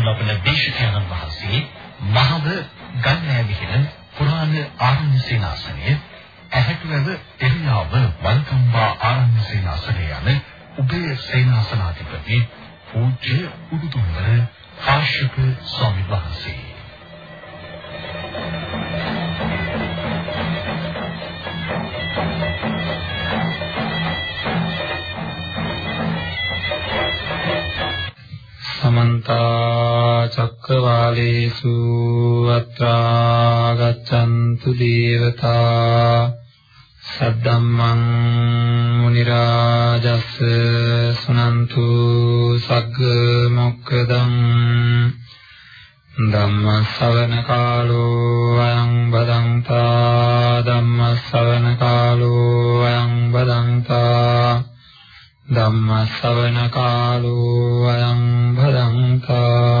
ධර්මානුශාසනාව පවත්වනු ලබන දේශකයන්න් වහන්සේ මහව ගල්නෑ විහෙන පුරාණ ආරණ්‍ය සේනාසනය ඇහැටුවව එරියාව වල්කම්බා ආරණ්‍ය සේනාසනය යන උභය සේනාසනාධිපති පූජ්‍ය චක්කවාලේසු අත්‍රා ගච්ඡන්තු දේවතා සද්දම්මං මුනි රාජස් සුනන්තු සග්ග මොක්කදං ධම්ම ශ්‍රවණ කාලෝ අයං බදන්තා ධම්ම ශ්‍රවණ කාලෝ අයං බදන්තා ධම්ම ශ්‍රවණ කාලෝ අයං භදංකා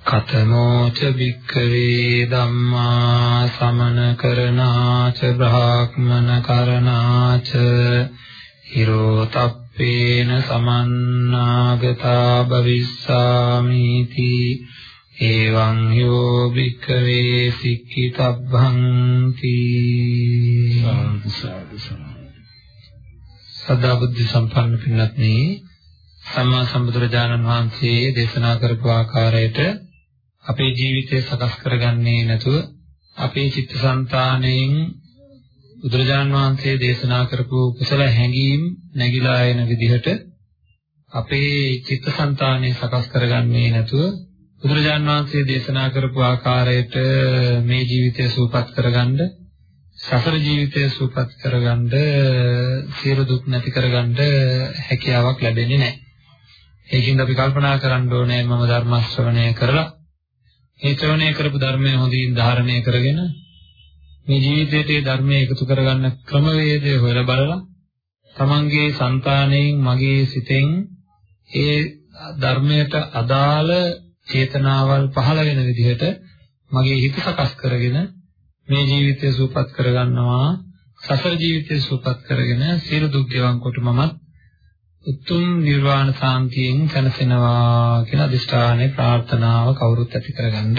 කතමෝ ච භික්ඛවේ ධම්මා සමන කරණා ච බ්‍රාහ්මන කරණා ච හිරෝ තප්පේන සමන්නාගතා භවිස්සාමිති එවං යෝ භික්ඛවේ සික්ඛිතබ්බං තී සදා බුද්ධ සම්පන්න පින්වත්නි සම්මා සම්බුදුරජාණන් වහන්සේ දේශනා කරපු ආකාරයට අපේ ජීවිතය සකස් කරගන්නේ නැතුව අපේ චිත්තසංතානයෙන් බුදුරජාන් වහන්සේ දේශනා කරපු කුසල හැඟීම් නැగిලා එන විදිහට අපේ චිත්තසංතානය සකස් කරගන්නේ නැතුව බුදුරජාන් වහන්සේ දේශනා කරපු ආකාරයට මේ ජීවිතය සූපත් කරගන්න සසර ජීවිතය සූපත් කරගන්න සියලු දුක් නැති කරගන්න හැකියාවක් ලැබෙන්නේ නැහැ. ඒකින්ද අපි කල්පනා කරන්න ඕනේ මම ධර්ම ශ්‍රවණය කරලා මේ ශ්‍රවණය කරපු ධර්මය හොඳින් ධාරණය කරගෙන මේ ජීවිතයේ ධර්මය එකතු කරගන්න ක්‍රමවේදය හොයලා බලලා තමන්ගේ సంతාණයෙන් මගේ සිතෙන් ඒ ධර්මයට අදාළ චේතනාවල් පහළ වෙන විදිහට මගේ හිත සකස් කරගෙන මේ ජීවිතය සූපත් කරගන්නවා සසර ජීවිතය සූපත් කරගෙන සියලු දුක් ගෙවන් කොට මමත් උතුම් නිර්වාණ සාන්තියෙන් සැනසෙනවා කියන අදිෂ්ඨානයේ ප්‍රාර්ථනාව කවුරුත් ඇති කරගන්න.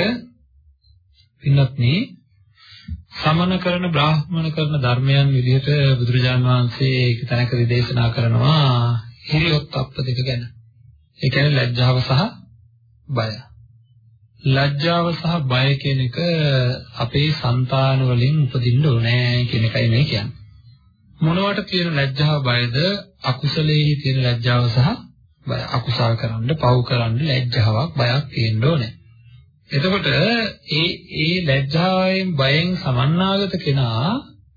පින්වත්නි සමන කරන බ්‍රාහ්මණ කරන ධර්මයන් විදිහට බුදුරජාන් වහන්සේ ඒක තැනකදී දේශනා කරනවා හිරියොත්ප්ප දෙක ගැන. ඒ කියන්නේ ලැජ්ජාව සහ බය. ලැජ්ජාව සහ බය කියන එක අපේ సంతාන වලින් උපදින්න ඕනේ කියන එකයි මේ කියන්නේ. මොනවට තියෙන ලැජ්ජාව බයද? අකුසලයේ තියෙන ලැජ්ජාව සහ බය. අකුසල් කරන්න පව් කරන්න ලැජ්ජාවක් බයක් තියෙන්න ඕනේ. එතකොට ඒ ඒ ලැජ්ජාවෙන් බයෙන් සමන්නාගත කෙනා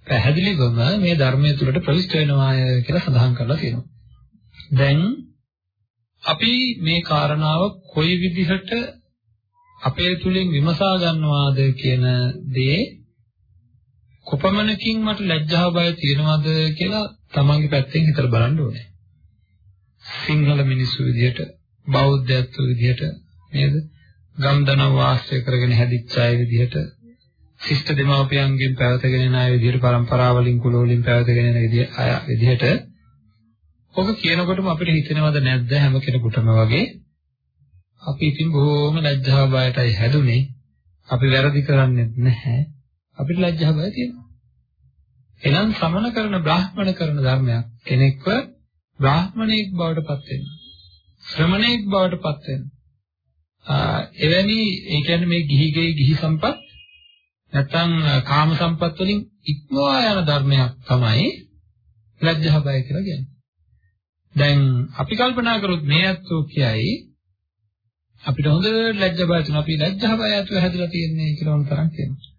පැහැදිලිවම මේ ධර්මයේ තුලට ප්‍රවිෂ්ඨ වෙනවාය කියලා සඳහන් කරලා තියෙනවා. දැන් අපි මේ කාරණාව කොයි විදිහට අපේ තුලින් විමසා ගන්නවාද කියන දේ කොපමණකින් මට ලැජ්ජා බය තියෙනවද කියලා තමන්ගේ පැත්තෙන් හිතලා බලන්න ඕනේ. සිංහල මිනිස්සු විදිහට බෞද්ධත්ව විදිහට නේද? ගම්දනව වාසය කරගෙන හැදිච්ච අය විදිහට ශිෂ්ට දෙමාපියන්ගෙන් පැවතගෙන යන අය විදිහට પરම්පරාවලින් කුල වලින් පැවතගෙන යන විදිහ අය විදිහට ඔබ කියනකොටම අපිට හිතෙනවද නැද්ද හැම කෙනෙකුටම වගේ අපි ඉතින් බොහොම ලැජ්ජා බයටයි හැදුනේ අපි වැරදි කරන්නේ නැහැ අපිට ලැජ්ජා බය තියෙනවා. එනම් සමන කරන බ්‍රාහ්මණ කරන ධර්මයක් කෙනෙක්ව බ්‍රාහ්මණයෙක් බවට පත් වෙනවා. ශ්‍රමණයෙක් බවට පත් වෙනවා. එවැනි ඒ කියන්නේ මේ ගිහිගේ ගිහි සම්පත් නැත්නම් කාම සම්පත් වලින් ඉක්මවා යන ධර්මයක් තමයි ලැජ්ජා බය කියලා කියන්නේ. දැන් අපි කල්පනා කරොත් මේ අත්ෝ කියයි අපිට හොඳ ලැජ්ජා බය තුන අපි ලැජ්ජා බය ඇතුව හැදලා තියෙන්නේ කියලා උන් තරම් කියනවා.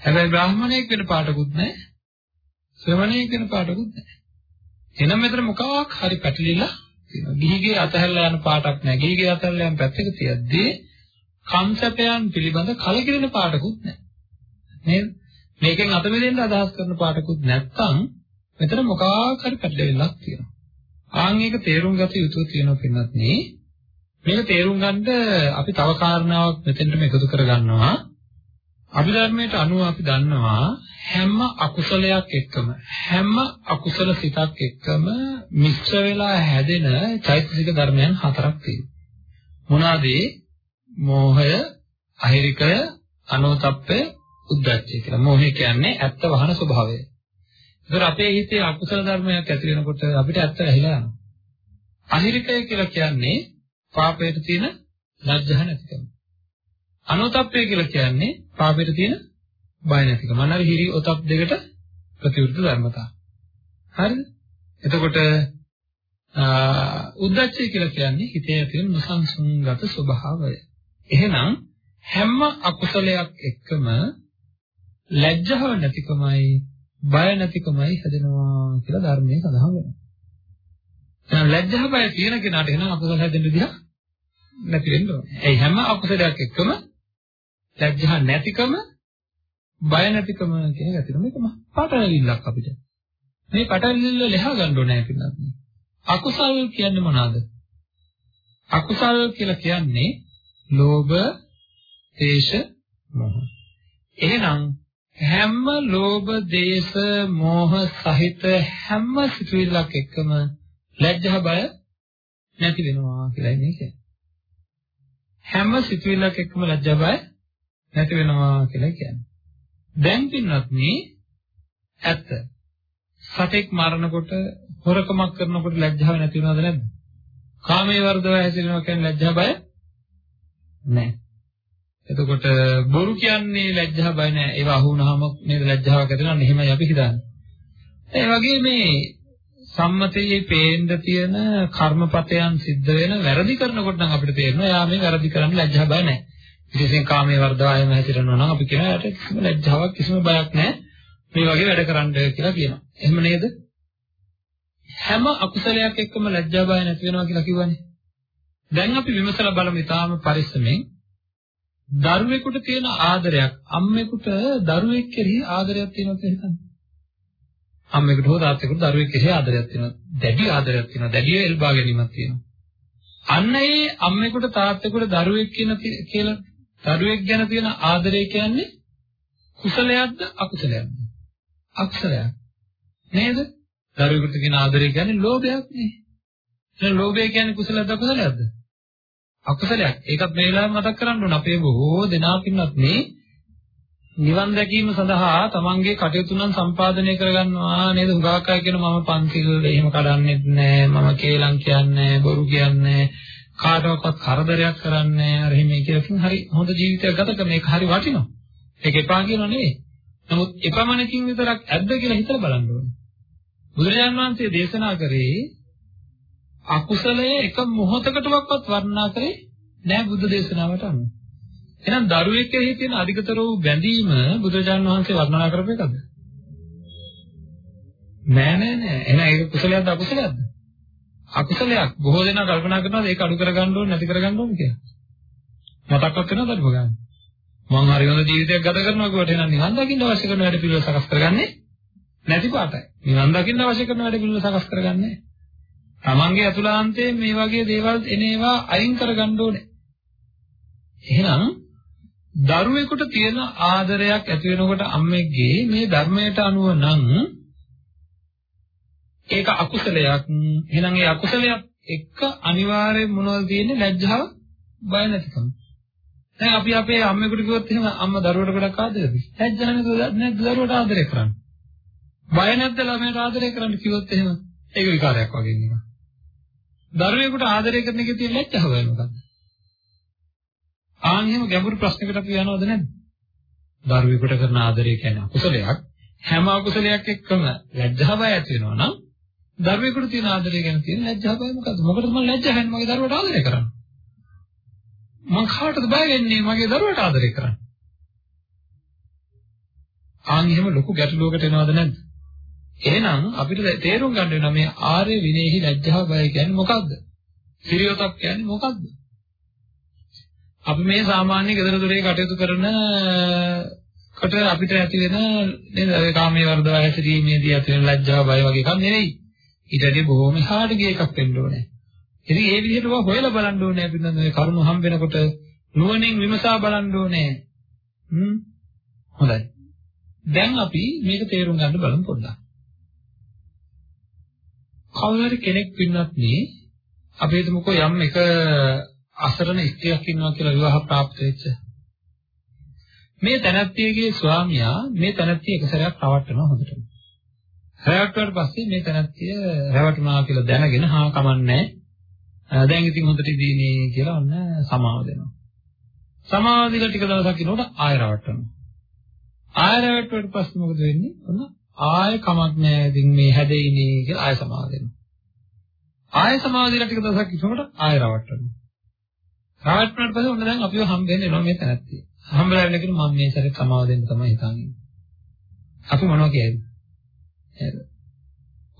හැබැයි බ්‍රාහ්මණයෙක් වෙන පාටකුත් නැහැ. ශ්‍රමණයෙක් වෙන පාටකුත් නැහැ. එනම් මෙතන මොකක් හරි පැටලිලා තියෙනවා. ගිහිගේ අතහැරලා යන පාටක් නැහැ. ගිහිගේ අතහැරලා යන පැත්තක තියද්දී කම්සපයන් පිළිබඳ කලකිරෙන පාටකුත් නැහැ. නේද? මේකෙන් අත මෙදෙන්න අදහස් කරන පාඩකුත් නැත්තම් මෙතන මොකක් හරි පැටලෙල්ලක් තියෙනවා. ආන් ඒක තේරුම් ගත යුතු තියෙනවා පින්නත් නේ. මේක තේරුම් ගන්න අපි තව කාරණාවක් මෙතෙන්ටම එකතු කරගන්නවා. අභිධර්මයට අනුව අපි දන්නවා හැම අකුසලයක් එක්කම හැම අකුසල සිතක් එක්කම මිශ්‍ර වෙලා හැදෙන චෛතසික ධර්මයන් හතරක් තියෙනවා. මොනවාද? මෝහය, අහිරිකය, අනෝතප්පය, උද්ධච්චය කියලා. මෝහය කියන්නේ ඇත්ත වහන ස්වභාවය. ඒතර අපේ හිතේ අකුසල ධර්මයක් ඇති වෙනකොට අපිට ඇත්ත ඇහිලා යනවා. අහිරිකය කියලා කියන්නේ පාපයට තියෙන ලැජ්ජහ නැතිකම. අනෝතප්පය කියලා කියන්නේ පාපයට තියෙන බය නැතිකම. අනර හිරි ඔතප් දෙකට ප්‍රතිවිරුද්ධ ධර්මතා. හරිද? එතකොට උද්දච්චය කියලා කියන්නේ හිතේ ඇති වෙන නොසන්සුන්ගත ස්වභාවය. එහෙනම් හැම අකුසලයක් එක්කම ලැජ්ජාව නැතිකමයි බය නැතිකමයි හැදෙනවා කියලා ධර්මයේ සඳහන් වෙනවා. එහෙනම් ලැජ්ජා බය තියෙන කෙනාට එහෙනම් අකුසල හැදෙන්න විදිහ නැති වෙන්න ඕනේ. ඒ හැම අකුසලයක් එක්කම ලැජ්ජා නැතිකම බය නැතිකම කියන එක තියෙනවා. මේක මහ පාටලවිල්ලක් අපිට. මේ පාටලවිල්ල ලෙහා ගන්න ඕනේ පින්නත්. අකුසල් කියන්නේ මොනවාද? අකුසල් කියලා කියන්නේ ලෝභ, දේශ, මොහ. එහෙනම් හැම ලෝභ, දේශ, මොහ සහිත හැම සිතුවිල්ලක් එක්කම ලැජ්ජා බය නැති වෙනවා කියලා මේ කියන්නේ. හැම සිතුවිල්ලක් එක්කම ලැජ්ජා බය නැති වෙනවා කියලා කියන්නේ. දැන් පින්වත්නි ඇත්ත. සතෙක් මරනකොට හොරකමක් කරනකොට ලැජ්ජාව නැති වෙනවද නැද්ද? කාමයේ වර්ධව හැසිරෙනවා කියන්නේ ලැජ්ජා බය නැහැ. එතකොට බොරු කියන්නේ ලැජ්ජා බය නැහැ. ඒවා අහුනහම නේද ලැජ්ජාවක් ඇති වෙනවා. එහෙමයි අපි හිතන්නේ. ඒ වගේ මේ සම්මතයේ පේන්න තියෙන කර්මපතයන් සිද්ධ වෙන වැරදි කරනකොට නම් අපිට තේරෙනවා යා මේ වැරදි කරන්න ලැජ්ජා බය නැහැ. විශේෂයෙන් කාමයේ වර්ධායම හැසිරෙනවා නම් අපි කියනවා යාට කිසිම ලැජ්ජාවක් කිසිම බයක් නැහැ. මේ වගේ වැඩ කරන්න කියලා කියනවා. එහෙම නේද? හැම අකුසලයක් එක්කම ලැජ්ජා බය නැති වෙනවා කියලා කිව්වනේ. දැන් අපි විමසලා බලමු ඊටාම පරිස්සමෙන්. දරුවෙකුට තියෙන ආදරයක් අම්මෙකුට දරුවෙක් කෙරෙහි ආදරයක් තියෙනවා කියලා හිතන්න. අම්මෙකුට හෝ තාත්තෙකුට දරුවෙක් කෙරෙහි ආදරයක් තියෙනවා. දැඩි ආදරයක් තියෙනවා. දැඩිව එල්බා ගැනීමක් තියෙනවා. අන්න ඒ අම්මෙකුට තාත්තෙකුට දරුවෙක් කියන කියලා දරුවෙක් ගැන තියෙන ආදරය කියන්නේ කුසලයක්ද අකුසලයක්ද? අකුසලයක්. නේද? දරුවෙකුට කියන ආදරය කියන්නේ ලෝභයක් නේ. එහෙනම් ලෝභය කියන්නේ කුසලයක්ද අකුසලයක්ද? අකුසලයක්. ඒකත් මේ වෙලාවේ මතක් කරගන්න ඕන. අපේ බොහෝ දෙනා පින්නත් මේ නිවන් දැකීම සඳහා තමන්ගේ කටයුතු නම් සම්පාදනය කරගන්නවා නේද? හුඟක් අය කියන මම පන්සිල් එහෙම කඩන්නෙත් නෑ. මම කේලම් කියන්නේ බොරු කියන්නේ කාටවත් කරදරයක් කරන්නේ අර එහෙම කියලා හරි හොඳ ජීවිතයක් ගත කරන එක හරි වටිනවා. ඒක එපා කියනව නෙවෙයි. නමුත් එපමණකින් විතරක් ඇද්ද කියලා හිතලා බලන්න ඕනේ. බුදුරජාණන් වහන්සේ දේශනා කරේ අකුසලය එක මොහොතකටවත් වර්ණනා කරේ නෑ බුද්ධ දේශනාවට අනුව. එහෙනම් දරුවෙක් කෙරෙහි තියෙන අධිකතර වූ බැඳීම බුදුරජාණන් වහන්සේ වර්ණනා කරපු එකද? නෑ නෑ නෑ. එහෙනම් ඒක කුසලයක්ද අකුසලයක්ද? අකුසලයක්. බොහෝ දෙනා කල්පනා කරනවා ඒක අඩු කරගන්න ඕනේ නැති කරගන්න ඕනේ කියලා. මතක්වත් වෙනවද අඩු ගන්න? මං හරි හොඳ ජීවිතයක් ගත කරනවා කියවට එහෙනම් නිවන් දකින්න අවශ්‍ය කරන වැඩ පිළිවෙල සකස් කරගන්නේ නැති පාටයි. නිවන් දකින්න අවශ්‍ය කරන වැඩ පිළිවෙල සකස් කරගන්නේ. තමන්ගේ අතුලාන්තයේ මේ වගේ දේවල් එන ඒවා අයින් කරගන්න ඕනේ. එහෙනම් දරුවෙකුට තියෙන ආදරයක් ඇති වෙනකොට අම්මෙක්ගේ මේ ධර්මයට අනුව නම් ඒක අකුසලයක්. එහෙනම් ඒ අකුසලයක් එක්ක අනිවාර්යයෙන් මොනවද තියෙන්නේ? ලැජ්ජාව, බය නැතිකම. දැන් අපි අපේ අම්මෙකුට කිව්වොත් එහෙම අම්මා දරුවට ගොඩක් ආදරේද? ලැජ්ජා නැද්ද දරුවට ආදරේ කරන්නේ? බය නැද්ද ළමයට ආදරය කරන්න කිව්වොත් එහෙම ඒක විකාරයක් වගේ නෙමෙයි. දරුවෙකුට ආදරය කරන එකේ තියෙන ලැජ්ජාව මොකක්ද? ආන් එහෙම ගැඹුරු ප්‍රශ්නකට අපි යනවද නැද්ද? දරුවෙකුට කරන ආදරය කියන්නේ අකුසලයක්. හැම අකුසලයක් එක්කම ලැජ්ජාව ඇති වෙනවා නම් දරුවෙකුට තියෙන ආදරය ගැන තියෙන ලැජ්ජාව මොකද්ද? මොකටද මම ලැජ්ජා වෙන්නේ මගේ දරුවට ආදරය කරන්න? මං කාටද බය වෙන්නේ මගේ දරුවට ආදරය කරන්න? ආන් එහෙම ලොකු ගැටලුවකට එනවද නැද්ද? එහෙනම් අපිට තේරුම් ගන්න වෙනවා මේ ආර්ය විනයෙහි ලැජ්ජාව බය කියන්නේ මොකද්ද? සිරියොතක් කියන්නේ මොකද්ද? අපි මේ සාමාන්‍ය ගෙදර දොරේ කටයුතු කරන කොට අපිට ඇති වෙන නේද ඒ කාමයේ වර්ධව හැසිරීමේදී ඇති වෙන ලැජ්ජාව බය වගේ එකක් නෙවෙයි. ඊට වඩා බොහොම හාඩ ගිය එකක් වෙන්න ඕනේ. ඉතින් ඒ විදිහට ඔය හොයලා බලන්න ඕනේ අපි නම් මේ කරුණු හම් වෙනකොට නුවණින් විමසා බලන්න ඕනේ. හ්ම් හොඳයි. දැන් අපි මේක තේරුම් ගන්න බලමු පොඩ්ඩක්. කවුරු කෙනෙක් පින්නත් නේ අපි හිතමුකෝ යම් එක අසරණ ස්ත්‍රියක් ඉන්නවා කියලා විවාහ ප්‍රාප්ත වෙච්ච මේ තනත්තියගේ ස්වාමියා මේ තනත්තිය එක සැරයක් රවට්ටනවා හොඳටම. රවට්ටුවාට පස්සේ මේ තනත්තිය රවටුණා කියලා දැනගෙන හා කමන්නේ දැන් ඉතින් හොඳට ඉදීනේ කියලා ඔන්න සමාව දෙනවා. සමාව දීලා ටික දවසක් ඉනකොට ආය රවට්ටනවා. ආය රවට්ටුවාට පස්සේ මොකද වෙන්නේ? ඔන්න ආය කමක් නැහැ ඉතින් මේ හැදෙයිනේ කියලා ආය සමාව දෙනවා. ආය සමාව දීලා ටික දවසක් ඉනකොට ආය රවට්ටනවා. රවට්ටුවාට පස්සේ ඔන්න දැන් අපිව හම්බෙන්නේ එනවා මේ තනත්තිය. හම්බලා වෙන කෙනෙක් මම මේ සැරේ සමාව දෙන්න තමයි හිතන්නේ. අපි මොනවා කියන්නේ? නේද?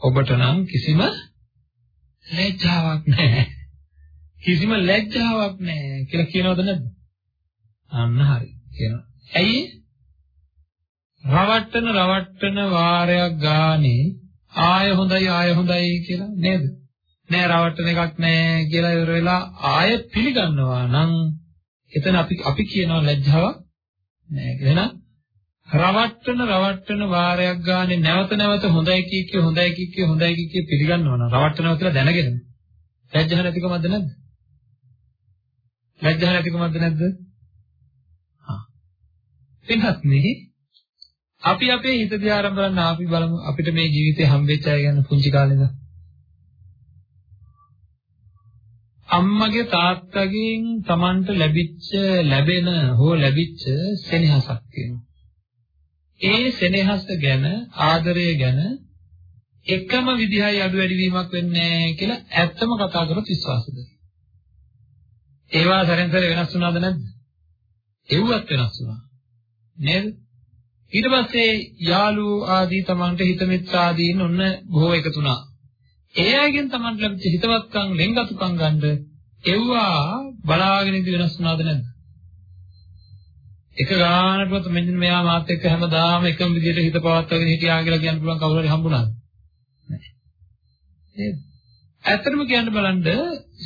ඔබට නම් කිසිම ලැජ්ජාවක් නැහැ. කිසිම ලැජ්ජාවක් නැහැ කියලා කියනවද නැද්ද? අන්න හරි කියනවා. ඇයි? රවට්ටන රවට්ටන වාරයක් ගානේ ආය හොඳයි ආය හොඳයි කියලා නේද? නෑ රවට්ටන එකක් නෑ කියලා ඉවර වෙලා ආය පිළිගන්නවා නම් එතන අපි අපි කියනවා ලැජ්ජාවක් නෑ එහෙනම් රවට්ටන රවට්ටන වාරයක් ගානේ නැවත නැවත හොඳයි කිය කිය හොඳයි කිය කිය හොඳයි කිය කිය පිළිගන්නවා නම් රවට්ටනවා කියලා දැනගෙන ලැජ්ජා නැතිකමක්ද නැද්ද? ලැජ්ජා නැතිකමක්ද නැද්ද? හා එන්නත් නේ අපි අපේ හිත දිහා ආරම්භ කරන්න අපි බලමු. අපිට මේ ජීවිතේ හම්බෙච්ච අය ගැන පුංචි කාලේ ඉඳන්. අම්මගේ තාත්තගෙන් Tamanට ලැබිච්ච ලැබෙන හෝ ලැබිච්ච සෙනෙහසක් තියෙනවා. ඒ සෙනෙහස ගැන ආදරය ගැන එකම විදිහයි අඩු වැඩි වීමක් වෙන්නේ කියලා ඇත්තම කතා කරොත් විශ්වාසද? ඒවා සැරෙන් සැර වෙනස් වුණාද නැද්ද? එව්වත් වෙනස් වුණා. නේද? ඊට පස්සේ යාළුවෝ ආදී Tamanට හිත මිත්‍ර ආදීන් ඔන්න බොහෝ එකතු වුණා. ඒ අයගෙන් Tamanට ලැබිච්ච හිතවත්කම් ලෙන්ගතුකම් ගන්න එව්වා බලාගෙන ඉඳි වෙනස් වුණාද නැද්ද? එක ගානකවත් මෙන්න මෙයා මාත් එක්ක හැමදාම එකම විදිහට හිත පවත්වාගෙන හිටියා කියලා කියන්න පුළුවන් කවුරු හරි හම්බුණාද? නැහැ. නේද? ඇත්තටම කියන්න බලන්න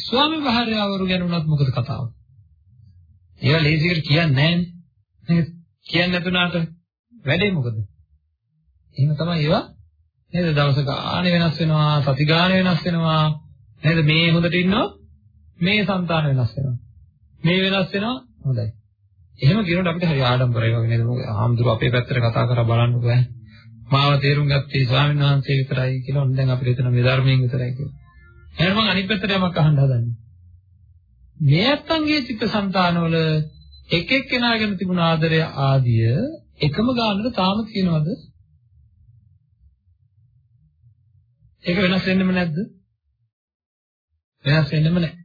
ස්වාමි භාර්යාවරු ගැන උනත් මොකද කතාව? ඒවා ලේසියට කියන්නේ නැහැ නේද? කියන්නේ නැතුණාට වැඩේ මොකද? එහෙම තමයි ඒවා නේද දවස ගානේ වෙනස් වෙනවා සති ගානේ වෙනස් වෙනවා නේද මේ හොඳට ඉන්නවා මේ సంతාන වෙනස් වෙනවා මේ වෙනස් වෙනවා හොඳයි එහෙම කියනකොට අපිට හරි ආඩම්බරයි. වගේ නේද? මොකද ආම්දුර අපේ පැත්තට කතා කරලා බලන්නකෝ ඈ. මාව තේරුම් ගත්තේ ස්වාමීන් වහන්සේ විතරයි කියලා දැන් අපිට හිතන මේ ධර්මයෙන් විතරයි කියලා. එහෙනම් මම අනිත් පැත්තට යමක් අහන්න හදන්නේ. මේ අත්තන්ගේ චිත්ත સંතානවල එක එක්කෙනාගෙන තිබුණ ආදරය ආදිය එකම ගානට තාම තියෙනවද? ඒක වෙනස් වෙන්නෙම නැද්ද? වෙනස් වෙන්නෙම නැහැ.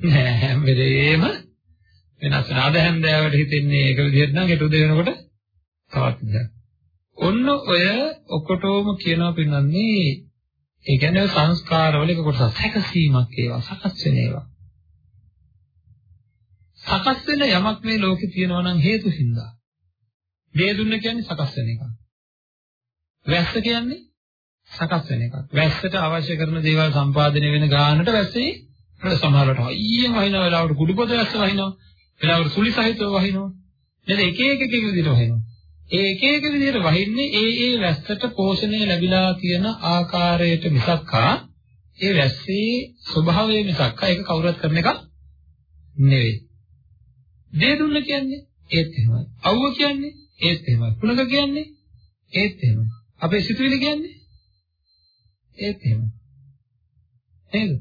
නෑ හැම වෙලේම වෙනස් වෙන. අද හැන්දෑවට හිතෙන්නේ ඒක විදිහට නම් හෙට උදේ වෙනකොට තවත් විදිහක්. ඔන්න ඔය ඔකොටෝම කියනවා පින්නන්නේ ඒ කියන්නේ සංස්කාරවල එක කොටසක් සැකසීමක් ඒවා සකස් වෙන ඒවා. සකස් වෙන යමක් මේ ලෝකේ තියෙනවා නම් හේතු හින්දා. දේ දුන්න කියන්නේ සකස් වෙන එකක්. වැස්ස කියන්නේ සකස් වෙන එකක්. වැස්සට අවශ්‍ය කරන දේවල් සම්පාදනය වෙන ගානට වැස්සේ සමහරවිට අයියෙන් වහින වෙලාවට කුඩු පොද වැස්ස වහිනවා. වෙලාවට සුලි සහිතව වහිනවා. නේද? එක එක එක එක විදිහට වහිනවා. ඒ එක එක විදිහට වහින්නේ ඒ ඒ වැස්සට පෝෂණය ලැබිලා තියෙන ආකාරයට මිසක්කා ඒ වැස්සේ ස්වභාවය මිසක්කා ඒක කවුරුත් කරන එක නෙවෙයි. දේ දුන්න කියන්නේ ඒත් එහෙමයි. අවුව කියන්නේ ඒත් එහෙමයි. කුණක කියන්නේ ඒත් එහෙමයි. අපේ සිතුවිලි කියන්නේ ඒත් එහෙම. නේද?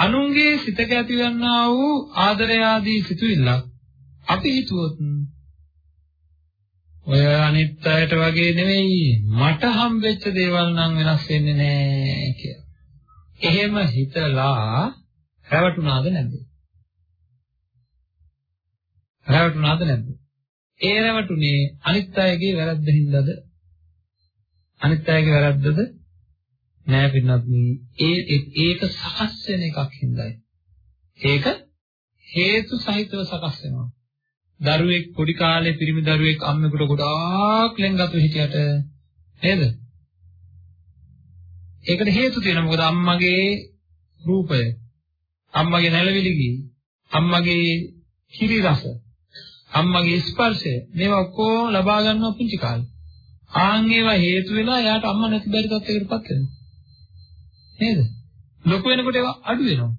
අනුන්ගේ සිතක ඇතිවන්නා වූ ආදරය ආදී සිතුවිල්ලක් අපි හිතුවොත් ඔය අනිත් අයට වගේ නෙවෙයි මට හම්බෙච්ච දේවල් නම් වෙනස් වෙන්නේ නැහැ කියලා. එහෙම හිතලා රැවටුණාද නැද්ද? රැවටුණාද නැද්ද? ඒ රැවටුනේ අනිත් අයගේ වැරද්ද හින්දාද? අනිත් අයගේ වැරද්දද? නෑ පින්නත් ඒ ඒක සකස් වෙන එකක් හින්දායි. ඒක හේතු සහිතව සකස් වෙනවා. දරුවෙක් පොඩි කාලේ පිරිමි දරුවෙක් අම්මෙකුට ගොඩාක් ලෙන්ගතු හිටියට නේද? ඒකට හේතු තියෙනවා. මොකද අම්මගේ රූපය, අම්මගේ නැලවිලි ගී, අම්මගේ කිරි රස, අම්මගේ ස්පර්ශය මේවා ඔක්කොම ලබා ගන්නවා පුංචි කාලේ. ආන් ඒවා හේතු වෙලා එයාට අම්මා නැති බැරි තත්යකටපත් වෙනවා. නේද? ලොකු වෙනකොට ඒවා අඩු වෙනවා.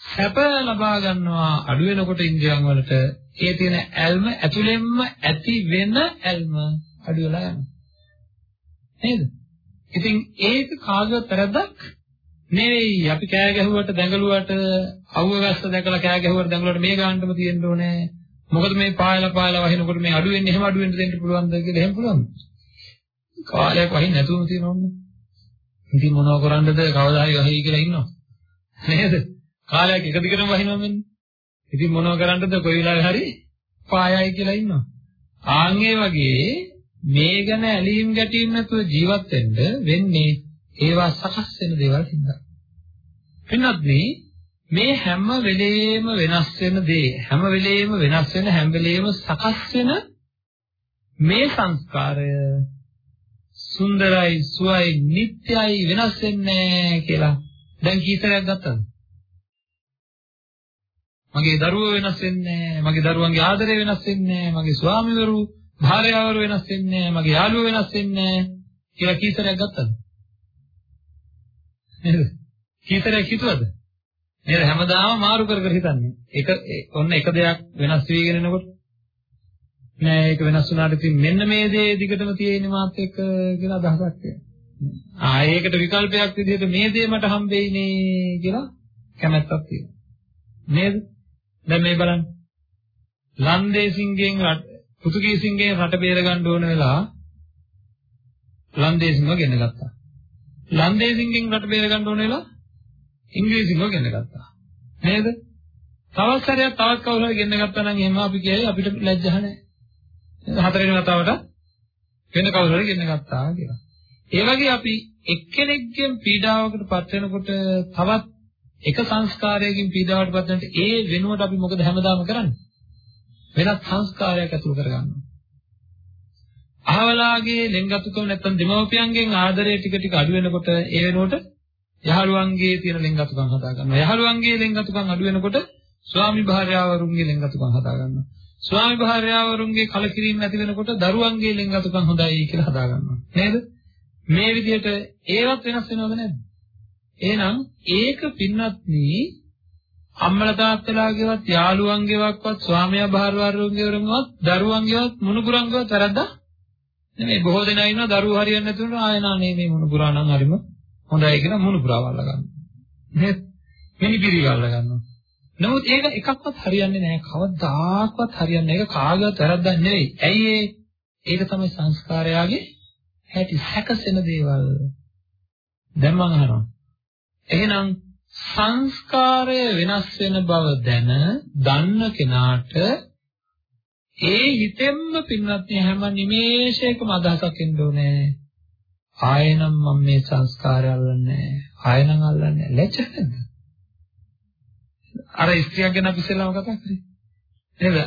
සැප ලබා ගන්නවා අඩු වෙනකොට ඉන්ද්‍රියන් වලට ඒ තියෙන ඇල්ම ඇතුළෙන්ම ඇති වෙන ඇල්ම අඩු වෙලා යනවා. නේද? ඉතින් ඒක කාගවත් වැරද්දක් නෙවෙයි. අපි කෑ ගැහුවට දැඟලුවට අවුව වැස්ස දැකලා කෑ ගැහුවට දැඟලුවට මේ ගාන්නම තියෙන්න ඕනේ. මොකද මේ පායලා පායලා වහිනකොට මේ අඩු වෙන්නේ එහෙම අඩු වෙන්න දෙන්න පුළුවන්ද කියලා එහෙම පුළුවන්ද? කාලයක් වහින්න නැතුවම තියෙනවන්නේ. ඉතින් මොනව කරන්නද කවදා හරි වහී කියලා ඉන්නවා. නේද? කාලයක් එක දිගටම වහිනවා මෙන්න. ඉතින් මොනව කරන්නද කොයි වෙලාවෙ හරි පායයි කියලා ඉන්නවා. ආන්ගේ වගේ මේ ගැන ඇලීම් ගැටීම් නැතුව ජීවත් වෙන්න වෙන්නේ ඒවා සකස් වෙන දේවල් හින්දා. එන්නත් මේ හැම වෙලේම වෙනස් වෙන දේ හැම වෙලේම වෙනස් වෙන හැම වෙලේම සකස් වෙන මේ සංස්කාරය සුන්දරයි සුවයි නිට්ටයයි වෙනස් වෙන්නේ කියලා. දැන් කීතරයක් ගත්තද? මගේ දරුවෝ වෙනස් වෙන්නේ මගේ දරුවන්ගේ ආදරය වෙනස් වෙන්නේ මගේ ස්වාමිවරු භාර්යාවරු වෙනස් වෙන්නේ මගේ යාළුවෝ වෙනස් වෙන්නේ කියලා කීතරයක් ගත්තද? නේද? කීතරයක් හිතුවද? නේද? හැමදාම මාරු කර කර හිතන්නේ. එක ඔන්න එක දෙයක් වෙනස් වීගෙන එනකොට නෑ ඒක වෙනස් වුණාට ඉතින් මෙන්න මේ දේ දිගටම තියෙන්නේ මාත් එක්ක කියලා අදහසක් තියෙනවා ආ ඒකට විකල්පයක් විදිහට මේ දේ මට හම්බෙයිනේ කියලා කැමැත්තක් තියෙනවා නේද දැන් මේ බලන්න. ලන්දේසින්ගෙන් පෘතුගීසින්ගෙන් රට බේර ගන්න ඕන වෙලා ලන්දේසින්ව ගෙන්න ගත්තා. ලන්දේසින්ගෙන් රට බේර ගන්න ඕන වෙලා ඉංග්‍රීසින්ව ගෙන්න ගත්තා. නේද? තවත් සැරයක් තවත් කවුරු හරි ගෙන්න ගත්තා නම් එහෙම අපි කියයි අපිට ලැජ්ජහ නැහැ. හතරවෙනි වතාවට වෙන කවුරු හරි ගෙන්න ගත්තා කියලා. ඒ වගේ අපි එක්කෙනෙක්ගෙන් පීඩාවකට පත් වෙනකොට තවත් එක සංස්කාරයකින් පීඩාවට පත් වෙනට ඒ වෙනුවට අපි මොකද හැමදාම කරන්නේ? වෙනත් සංස්කාරයක් ඇතුළු කරගන්නවා. අහවලාගේ ලෙන්ගතුකම නැත්තම් දෙමව්පියන්ගෙන් ආදරය ටික ටික අඩු වෙනකොට ඒ වෙනුවට යහළුවන්ගේ තියෙන ලෙන්ගතුකම් හදා ගන්නවා. යහළුවන්ගේ ලෙන්ගතුකම් අඩු වෙනකොට ස්වාමි භාර්යාවරුන්ගේ ලෙන්ගතුකම් හදා ගන්නවා. ස්වාමි භාර්යාවරුන්ගේ කලකිරීම ඇති වෙනකොට දරුවන්ගේ ලෙන්ගතුකම් හොඳයි කියලා හදා ගන්නවා. නේද? මේ විදිහට ඒවත් වෙනස් වෙනවද නැද්ද? එහෙනම් ඒක පින්වත්නි අම්මලා තාත්තලාගේවත් යාළුවන්ගේවත් ස්වාමියා භාර්යාවරුන්ගේවත් දරුවන්ගේවත් මුණුපුරන්ගේවත් වැරද්දා නෙමෙයි බොහෝ දෙනා ඉන්නවා දරුවෝ හරියන්නේ නැතුනට ආය නානේ මේ මුණුපුරා නම් හරිම හොඳයි කියලා මුණුපුරා වල්ලා ගන්නවා නේද මිනිපිරි වල්ලා ගන්නවා නමුත් ඒක එකක්වත් හරියන්නේ නැහැ. කවදාකවත් හරියන්නේ නැහැ. ඒක කාගේවත් වැරද්දක් නෙවෙයි. ඇයි ඒ? ඒක තමයි සංස්කාරයාගේ හැටි. සැකසෙන දේවල්. දැන් මම අහනවා. එහෙනම් සංස්කාරය වෙනස් වෙන බව දැන දන්න කෙනාට ඒ හිතෙන්ම පින්වත් හැම නිමේෂයකම අදහසක් එන්න ඕනේ. ආයෙනම් මම මේ සංස්කාරය අල්ලන්නේ ආයෙනම් අල්ලන්නේ ලැජ්ජ නැද්ද? අර ස්ත්‍රියක් ගැන අපි ඉස්සෙල්ලාම කතා කරේ. නේද?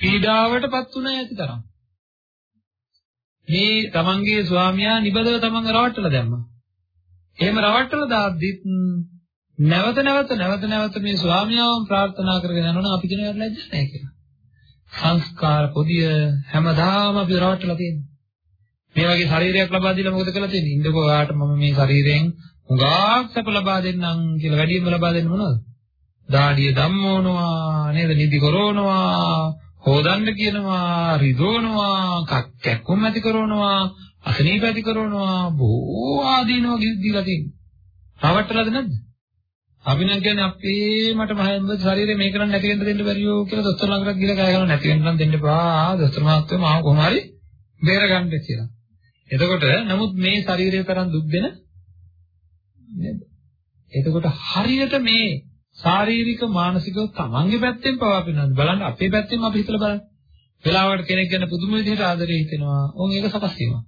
පීඩාවටපත් උනා ඇති තරම්. මේ තමන්ගේ ස්වාමියා නිබදව තමන් රවට්ටලා දැම්මා. එහෙම රවට්ටලා දාද්දිත් නැවත නැවත නැවත නැවත මේ ස්වාමියාවම ප්‍රාර්ථනා කරගෙන යනවනම් අපි කියන යට ලැජ්ජ නැහැ කියලා. සංස්කාර පොදිය හැමදාම අපි රවට්ටලා තියෙනවා. මේ වගේ ශරීරයක් ලබා දීලා මොකද කරලා තියෙන්නේ? ඉන්නකෝ ඔයාට මම මේ ශරීරයෙන් හුඟක් සැප ලබා දෙන්නම් කියලා වැඩියෙන්ම ලබා දෙන්න මොනවද? දාඩිය ධම්මෝනවා නේද? නිදි කරෝනවා, හොදන්න කියනවා, රිදවනවා, කැක්කුම් ඇති කරනවා, අසනීප ඇති කරනවා බොහෝ ආදීනව දීලා තියෙනවා. රවට්ටලාද නැද්ද? අපි නම් කියන්නේ අපේ මට මහඹ ශරීරේ මේක නම් නැති වෙන්න දෙන්න බැරියෝ කියලා දොස්තර ළඟට ගිහලා කෑ ගහනවා නැති වෙන්න නම් දෙන්න එපා. දොස්තර මහත්තයෝ මාව කොහොම හරි බේරගන්න කියලා. එතකොට නමුත් මේ ශරීරය තරම් දුක් දෙන නේද? එතකොට හරියට මේ ශාරීරික මානසිකව තමන්ගේ පැත්තෙන් පවා පිනන බලන්න අපේ පැත්තෙන් අපි හිතලා බලන්න. වෙලාවකට කෙනෙක් ගැන පුදුම විදිහට ආදරේ හිතෙනවා. ඕන් ඒක සකස් වෙනවා.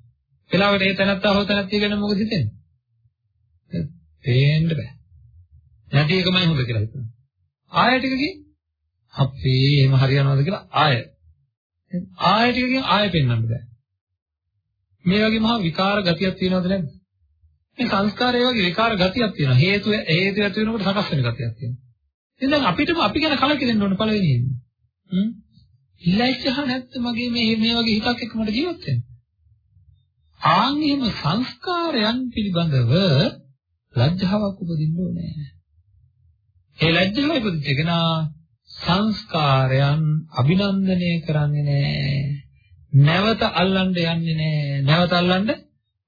වෙලාවට ඒ තැනත්තා හෝ තැනත්තිය ගැන මොකද හිතෙන්නේ? තේන්න බෑ. නැති එකමයි හොඳ කියලා හිතනවා. ආයෙ ටිකකින් අපි එහෙම හරියනවද කියලා ආය. ආය ටිකකින් ආය පෙන්වන්න බෑ. මේ වගේ මහා විකාර ගතියක් තියෙනවද නැද්ද? මේ සංස්කාරය වගේ විකාර ගතියක් තියෙනවා. හේතු හේතු ඇති වෙනකොට සකස් වෙන ගතියක් තියෙනවා. එහෙනම් අපිටම අපි ගැන කලකිරෙන්න ඕන පළවෙනියෙන්. හ්ම්. ඉලයිච්චහ නැත්te මගේ මේ මේ වගේ හිතක් එක්ක මට ජීවත් වෙන්න. ආන් එහෙම සංස්කාරයන් පිළිබඳව ලැජ්ජාවක් උපදින්න ඕනේ. ඒ ලැජ්ජාව ඉපදිච්ච කෙනා සංස්කාරයන් අභිනන්දනය කරන්නේ නැහැ. නැවත අල්ලන්න යන්නේ නැහැ. නැවත අල්ලන්න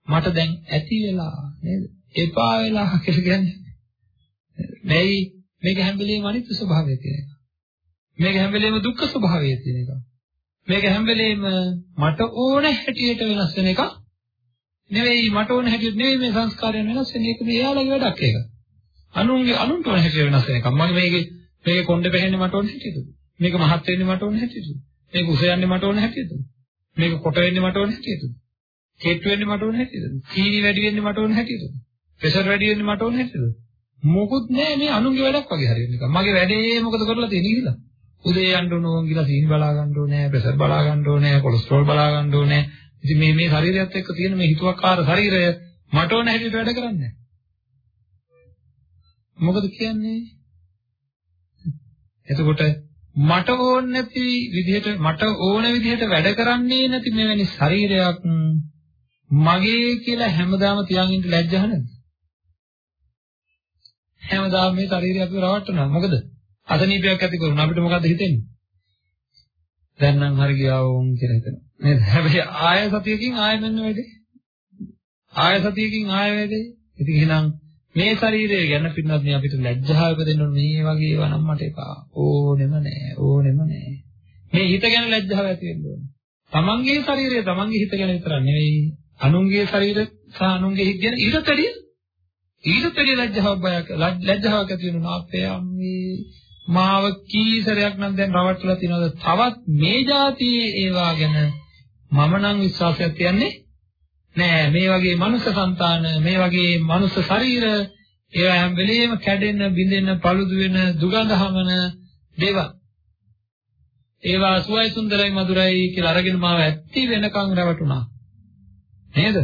මට දැන් ඇති වෙලා නේද? එපා වෙලා කියලා කියන්නේ. නැයි මේක හැම වෙලේම අනිත්‍ය ස්වභාවය තියෙන එක. මේක හැම වෙලේම දුක්ඛ ස්වභාවය තියෙන එක. මේක හැම වෙලේම මට ඕන හැටියට වෙනස් වෙන එක නෙවෙයි මට ඕන හැටියට නෙවෙයි මේ සංස්කාරයන් වෙනස් වෙන එක මේ එයාලගේ වැඩක් ඒක. අනුන්ගේ අනුන්ට ඕන හැටියට වෙනස් වෙන එක. මගේ මේකේ මේක කොණ්ඩේ පැහෙන්නේ මට ඕන හැටියට. මේක මහත් වෙන්නේ මට ඕන හැටියට. මේක උස යන්නේ මට ඕන හැටියට. මේක කොට වෙන්නේ මට ඕන හැටියට. කෙට්ටු වෙන්නේ මට ඕන හැටියට. සීනි වැඩි වෙන්නේ මට ඕන හැටියට. ප්‍රෙෂර් වැඩි වෙන්නේ මට ඕන හැටියට. මොකුත් නෑ මේ අනුන්ගේ වැඩක් වගේ හරියන්නේ නිකන්. මගේ වැඩේ මොකද කරලා තියෙන්නේ කියලා. උදේ යන්න ඕන ඕන් කියලා සීනි බලා ගන්න ඕනේ, ප්‍රෙෂර් බලා ගන්න ඕනේ, කොලෙස්ටරෝල් බලා ගන්න ඕනේ. ඉතින් මේ මේ ශරීරයත් එක්ක තියෙන මේ හිතුවක්කාර ශරීරය මට ඕන හැටියට වැඩ කරන්නේ මොකද කියන්නේ? එතකොට මට ඕන නැති විදිහට මට ඕන විදිහට වැඩ කරන්නේ නැති මෙවැනි ශරීරයක් මගේ කියලා හැමදාම තියන් ඉන්න ලැජ්ජහ නැද්ද? හැමදාම මේ ශරීරය අපි රවට්ටනවා. මොකද? අසනීපයක් ඇති කරුණා අපිට මොකද්ද හිතෙන්නේ? දැන් නම් හරි ගියා වුන් කියලා හිතනවා. නේද? හැබැයි ආය සතියකින් ආය මෙන්න වෙදී. ආය සතියකින් ආය වෙදී. ඉතින් එහෙනම් මේ ශරීරය ගැන පින්නත් මේ අපිට ලැජ්ජාව උපදින්න මේ වගේ ඒවා නම් මට එපා. ඕනෙම නෑ. ඕනෙම නෑ. මේ හිත ගැන ලැජ්ජාව ඇති වෙන්න ඕනේ. තමන්ගේ ශරීරය තමන්ගේ හිත ගැන විතරක් නෙවෙයි අනුන්ගේ ශරීර සහ අනුන්ගේ හිත ගැන ඊටත් වැඩිය ඊටත් වැඩි ලැජ්ජාවක් බයක් ලැජ්ජාවක් ඇති වෙනවා අපේ අම්මේ මාව කීසරයක් නම් දැන් රවට්ටලා තියනවාද? තවත් මේ જાතියේ ඒවා ගැන මම නම් විශ්වාසයක් තියන්නේ නෑ. මේ වගේ මනුස්ස సంతාන මේ වගේ මනුස්ස ශරීර ඒවා හැම වෙලෙම කැඩෙන බිඳෙන paludu වෙන දුගඳ හමන දේවල්. ඒවා සුවයි සුන්දරයි මధుරයි කියලා අරගෙන මාව ඇත්ති වෙනකන් රැවටුණා. නේද?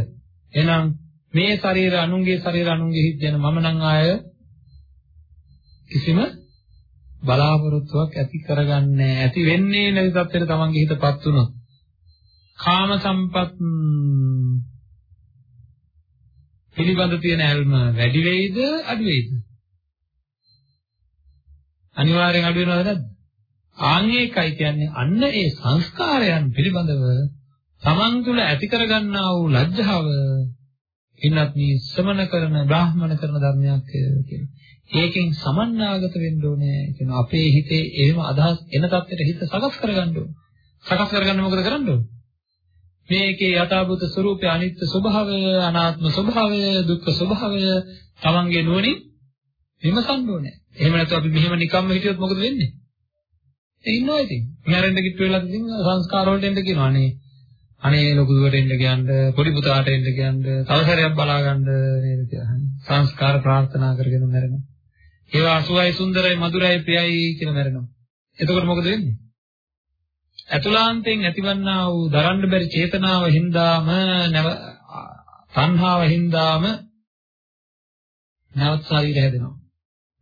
එහෙනම් මේ ශරීර අනුන්ගේ ශරීර අනුන්ගේ හිත් ගැන මම නම් ආය කිසිම බලාපොරොත්තුවක් ඇති කරගන්නේ ඇති වෙන්නේ නැති තත්ත්වයට තමන්ගේ හිතපත් වුණොත්. කාම සම්පත් පිළිබඳ තියෙන ඇල්ම වැඩි වෙයිද අඩු වෙයිද? අනිවාර්යෙන් අඩු වෙනවද නැද්ද? ආන් ඒකයි කියන්නේ අන්න ඒ සංස්කාරයන් පිළිබඳව තමන් තුළ ඇති කරගන්නා වූ ලැජ්ජාව ඉන්නත් මේ ශ්‍රමණ කරන බ්‍රාහ්මණ කරන ධර්මයක් කියලා. ඒකෙන් සමන්නාගත වෙන්න ඕනේ කියන අපේ හිතේ එහෙම අදහස් එන තත්ත්වයට හිත සකස් කරගන්න ඕනේ. සකස් කරගන්න මොකද කරන්න ඕනේ? මේකේ යථාභූත ස්වરૂපය අනිත්‍ය ස්වභාවය අනාත්ම ස්වභාවය දුක්ඛ ස්වභාවය තමන්ගේ නුවණින් විමසන්න ඕනේ. එහෙම නැත්නම් අපි මෙහෙම නිකම්ම හිටියොත් මොකද වෙන්නේ? ඒ ඉන්නවා ඉතින්. මෙහෙරෙන්ද කිට්ටු වෙලා ඉතින් සංස්කාර වලට එන්න කියනවා. අනේ අනේ ලොකු දුවට එන්න කියන්න පොඩි පුතාට එන්න කියන්න තව සැරයක් බලා ගන්න නේද කියලා. සංස්කාර ප්‍රාර්ථනා කරගෙන මැරෙනවා. ඒවා අසුවයි සුන්දරයි මధుරයි ප්‍රියයි කියලා මැරෙනවා. එතකොට මොකද වෙන්නේ? අතුලාන්තයෙන් ඇතිවන්නා වූ දරන්න බැරි චේතනාව හින්දාම නැව තණ්හාව හින්දාම නැවත ශරීරය හැදෙනවා.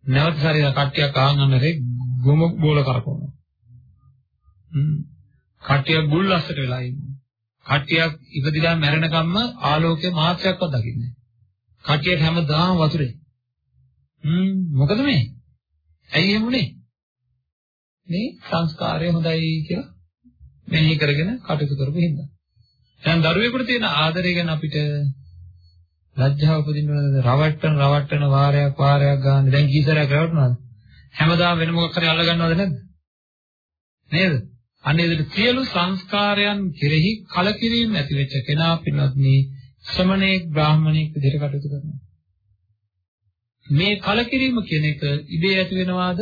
නැවත ශරීර කට්ටියක් ආංගන්නරේ ගොම බෝල කරකවනවා. හ්ම්. කට්ටියක් ගුල්ලස්සට වෙලා ඉන්නවා. කට්ටියක් ඉපදිලා මැරෙනකම්ම ආලෝකයේ මාත්‍රයක්වත් දකින්නේ නැහැ. කට්ටියට හැමදාම වතුරේ. හ්ම් මොකද මේ? ඇයි එහෙමුනේ? මේ සංස්කාරය හොඳයි කියලා මෙනෙහි කරගෙන කටයුතු කරපු හින්දා. දැන් දරුවෙකුට තියෙන ආදරය ගැන අපිට ලැජ්ජාව උපදිනවද? රවට්ටන රවට්ටන වාරයක් වාරයක් ගන්න. දැන් කීසරයක් රවට්ටනවද? හැමදාම වෙන මොකක් හරි අල්ල ගන්නවද නැද්ද? නේද? අනේ විදිහට සියලු සංස්කාරයන් කෙරෙහි කලකිරීම ඇති වෙච්ච කෙනා පින්වත්නි ශ්‍රමණේක් බ්‍රාහමණේක් විදිහට කටයුතු කරනවා. මේ කලකිරීම කියන එක ඉබේ ඇති වෙනවාද?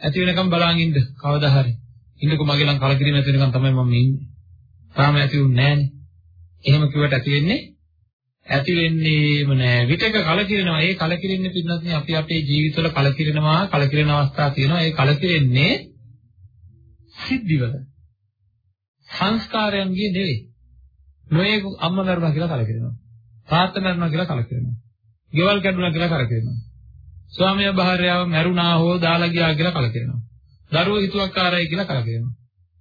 ඇති වෙනකම් බලන් ඉන්න කවදා හරි. ඉන්නකො මගේ ලං කලකිරීම ඇති වෙනකම් තමයි මම ඉන්නේ. තාම ඇති වුන්නේ නැහනේ. එහෙම කිව්වට ඇති වෙන්නේ ඇති වෙන්නේම නෑ. විතක කලකිරෙනවා. ඒ කලකිරෙන්නේ පින්නත් අපි අපේ ජීවිතවල කලකිරෙනවා, කලකිරෙන අවස්ථා තියෙනවා. ඒ කලකිරෙන්නේ සිද්ධිවල සංස්කාරයන්ගේ නෙවෙයි. නොයේ අම්මා මරුණා කියලා කලකිරෙනවා. තාත්තා මරුණා කියලා කලකිරෙනවා. ගෙවල් කැඩුනා කියලා කලකිරෙනවා. ස්වාමියා භාර්යාව මරුණා හෝ දාලා ගියා කියලා කලකිරෙනවා. දරුවෝ හිතුවක්කාරයි කියලා කලකිරෙනවා.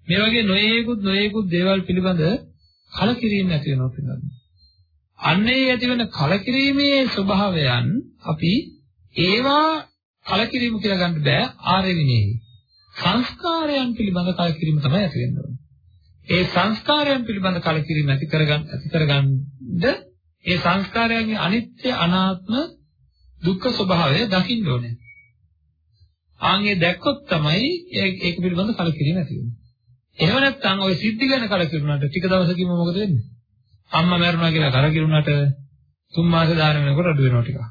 මේ වගේ නොයේකුත් නොයේකුත් දේවල් පිළිබඳ කලකිරීම ඇති වෙනවා පිළිබඳ. අන්නේ ඇති වෙන කලකිරීමේ ස්වභාවයන් අපි ඒවා කලකිරීම කියලා ගන්න බෑ ආර්ය විනයෙහි. සංස්කාරයන් පිළිබඳ කලකිරීම තමයි ඇති වෙන්නේ. ඒ සංස්කාරයන් පිළිබඳ කලකිරීම ඇති කරගන්න ඇති කරගන්නද ඒ සංස්කාරයන්ගේ අනිත්‍ය අනාත්ම දුක්ඛ ස්වභාවය දකින්න ඕනේ. ආන්ගේ දැක්කොත් තමයි ඒක පිළිබඳ කලකිරීම ඇති වෙන්නේ. එහෙම නැත්නම් ওই සිද්ධි ගැන කලකිරුණාට ටික දවසකින්ම මොකද වෙන්නේ? අම්මා මැරුණා කියලා කලකිරුණාට තුන් මාස දාන වෙනකොට අඩු වෙනවා ටිකක්.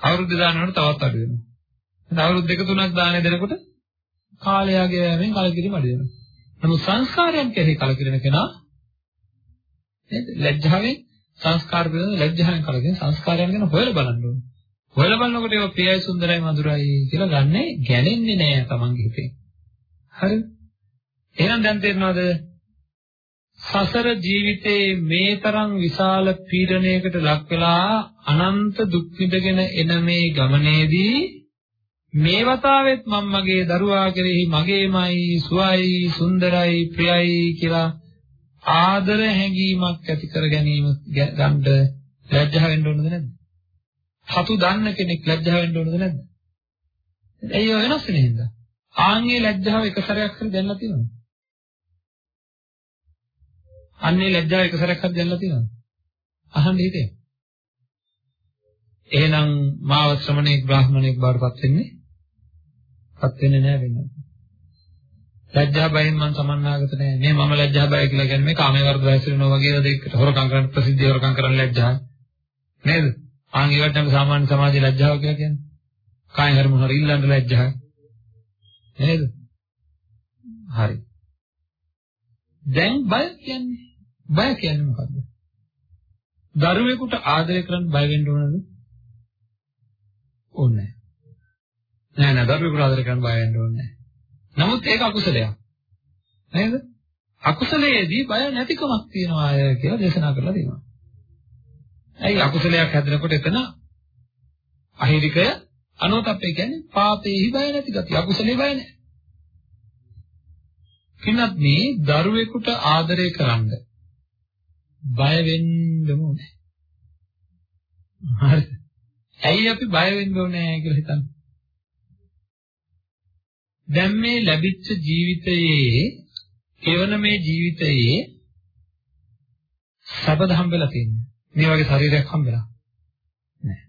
අවුරුද්ද දාන වෙනකොට තවත් අඩු වෙනවා. දැන් අවුරුදු දෙක තුනක් දාන දෙනකොට කාලයාගේ යෑමෙන් කලකිරීම අඩු වෙනවා. නමුත් සංස්කාරයන් කෙරෙහි කලකිරෙන කෙනා නේද? ලැජ්ජාවෙන් සංස්කාර පිළිබඳ ලැජ්ජාවෙන් කලකිරෙන සංස්කාරයන් ගැන හොයලා බලන්න ඕනේ. හොයලා බලනකොට ඒක ප්‍රියයි සුන්දරයි මధుරයි කියලා ගන්නෙ ගැනෙන්නේ නෑ තමන්ගේ හිතේ. හරිද? එහෙනම් දැන් තේරෙනවද? සසර ජීවිතේ මේ තරම් විශාල පීඩනයකට ලක් වෙලා අනන්ත දුක් විඳගෙන එන මේ ගමනේදී මේ වතාවෙත් මම මගේ දරුවා කෙරෙහි මගේමයි සුවයි සුන්දරයි ප්‍රියයි කියලා ආදර හැඟීමක් ඇති කර ගැනීම ගන්න ලැජ්ජා වෙන්න ඕනද නැද්ද? සතු දන්න කෙනෙක් ලැජ්ජා වෙන්න ඕනද නැද්ද? එයි වෙනස් වෙන හින්දා. ආන්ගේ ලැජ්ජාව එක සැරයක් හරි දැන්නලා තියෙනවද? අන්නේ ලැජ්ජාව එක සැරයක් හරි දැන්නලා තියෙනවද? අහන්න හිතේ. එහෙනම් මාව ශ්‍රමණේක් බ්‍රාහ්මණෙක් බවටපත් වෙන්නේ? පත් වෙන්නේ නැහැ වෙනවා. ලැජ්ජා බයෙන් මම සමන්නාගත නැහැ. මේ මම ලැජ්ජා බය කියලා කියන්නේ මේ කාමයේ වර්ධ වයසෙනවා වගේ දෙයකට හොරකම් කරන්න ප්‍රසිද්ධිය හොරකම් කරන්න ලැජ්ජා. නේද? ආන් ඒවට නම් සාමාන්‍ය සමාජයේ ලැජ්ජාව කියලා කියන්නේ. කායෙන් හරි මොහොර ඉල්ලන්න ලැජ්ජා. නේද? හරි. දැන් බය කියන්නේ බය කියන්නේ මොකද්ද? දරුවෙකුට ආදරය කරන්න බය වෙන්න ඕනද? ඕනේ නෑ. නෑ නෑ දරුවෙකුට ආදරය කරන්න බය වෙන්න ඕනේ නෑ. නමුත් ඒක අකුසලයක්. නේද? අකුසලයේදී බය නැතිකමක් තියනවා කියලා දේශනා කරලා තියෙනවා. ඇයි අකුසලයක් හැදෙනකොට එතන අහිරිකය අනෝතප්පේ කියන්නේ පාපේහි බය නැති ගතිය. අකුසලේ බය නැහැ. කිනත් මේ දරුවෙකුට ආදරය කරන්න බය වෙන්න ඕනේ. හරි. ඇයි අපි බය වෙන්න ඕනේ කියලා හිතන්නේ? දැන් මේ ලැබිච්ච ජීවිතයේ කෙවන මේ ජීවිතයේ සබද හම්බෙලා තියෙන්නේ. මේ වගේ ශරීරයක් හම්බෙලා නැහැ.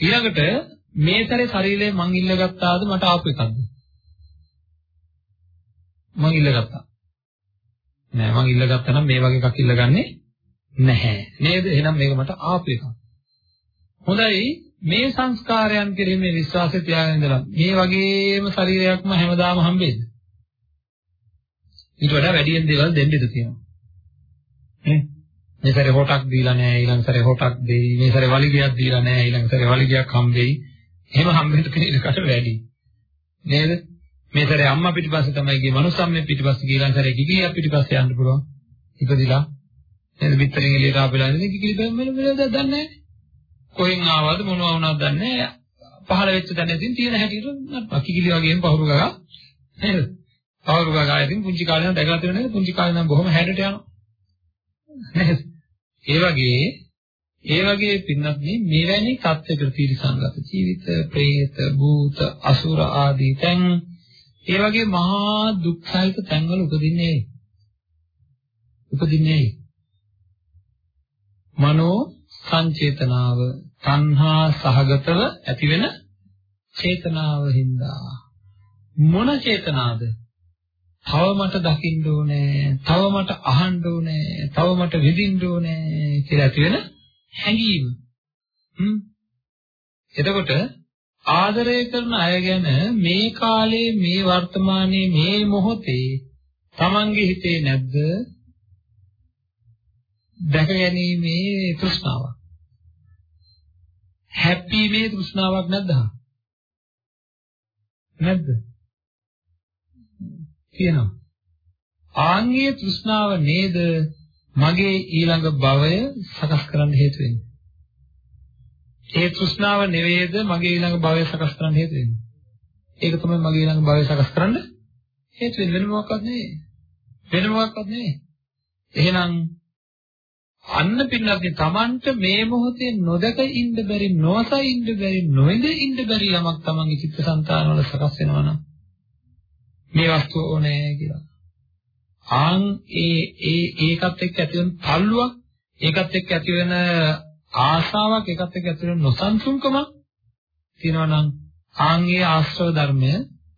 ඊළඟට මේ සැරේ ශරීරය මං ඉල්ලගත්තාද මට ආපු එකක්ද? මං ඉල්ලගත්තා. නෑ මං ඉල්ලගත්තා නම් මේ වගේ එකක් ඉල්ලගන්නේ නැහැ. නේද? එහෙනම් මේක මට ආපු එකක්. හොඳයි මේ සංස්කාරයන් කෙරෙහි මේ විශ්වාසය තියාගෙන ඉඳලා මේ වගේම ශරීරයක්ම හැමදාම හම්බෙයිද? ඊට වඩා වැඩියෙන් දේවල් දෙන්න ඉඩ තියෙනවා. නේ? මේ සැරේ හොටක් දීලා නැහැ ඊළඟ සැරේ හොටක් දෙයි මේ සැරේ වලිගයක් දීලා නැහැ ඊළඟ සැරේ වලිගයක් හම්බෙයි. එහෙම හම්බෙන්න තියෙන ඉඩකට වැඩි. නේද? මේ සැරේ අම්මා පිටිපස්සේ තමයි ගියේ මනුස්සම්මේ පිටිපස්සේ ගිය ඊළඟ සැරේ කිකිලියක් පිටිපස්සේ යන්න පුළුවන්. ඉපදිලා. නේද? පිටරින් එළියට ආපෙලා නේද කිකිලි බෑ මෙල මෙල දන්නේ නැහැ. කොහෙන් ආවද මොනවා වුණාද දන්නේ නැහැ. පහළ වෙච්ච තැන ඉතින් තියෙන හැටියට කිකිලි වගේම පහුරු ගගා නේද? පහුරු ගගා ඉතින් පුංචි කාලේ නම් දැකලා තියෙන නේද? පුංචි කාලේ නම් බොහොම හැඩට යනවා. නේද? ඒ වගේ ඒ වගේ පින්නත් මෙවැනි තත්ත්වයකට තිරසංගත ජීවිත, പ്രേත, භූත, අසුර ආදී තැන් ඒ වගේ මහා දුක්ඛයිත තැන්වල උපදින්නේ. උපදින්නේ. මනෝ සංචේතනාව තණ්හා සහගතව ඇතිවෙන චේතනාව හින්දා මොන චේතනාද තව මට දකින්න ඕනේ, තව මට අහන්න ඕනේ, තව මට විඳින්න ඕනේ කියලා ඇති වෙන හැඟීම. හ්ම්. එතකොට ආදරය කරන අය ගැන මේ කාලේ මේ වර්තමානයේ මේ මොහොතේ Tamange හිතේ නැද්ද දැක ගැනීමේ තෘෂ්ණාවක් හැපි මේ තෘෂ්ණාවක් නැද්ද නැද්ද තියෙනවා. ආන්ගේ තෘෂ්ණාව නේද මගේ ඊළඟ භවය සකස් කරන්න හේතු වෙන්නේ. ඒ තෘෂ්ණාව නෙවෙයිද මගේ ඊළඟ භවය සකස් කරන්න හේතු වෙන්නේ. ඒක තමයි මගේ ඊළඟ භවය සකස් කරන්න හේතු වෙන්නේ වෙන මොකක්වත් නෙවෙයි. වෙන මොකක්වත් නෙවෙයි. එහෙනම් අන්න පින්නත් තමන්ට මේ මොහොතේ නොදක ඉන්න බැරි නොසයි ඉන්න බැරි නොඉඳ ඉන්න බැරි යමක් තමන්ගේ චිත්තසංතාන වල සකස් වෙනවා නම් මේ වස්තුව ඕනේ කියලා. ආන් ඒ ඒ ඒකත් එක්ක ඇති වෙන තල්ලුවක් ඒකත් එක්ක ඇති වෙන ආශාවක් ඒකත් එක්ක ඇති වෙන නොසන්සුන්කම තියෙනවා නම් ආන්ගේ ආශ්‍රව ධර්මය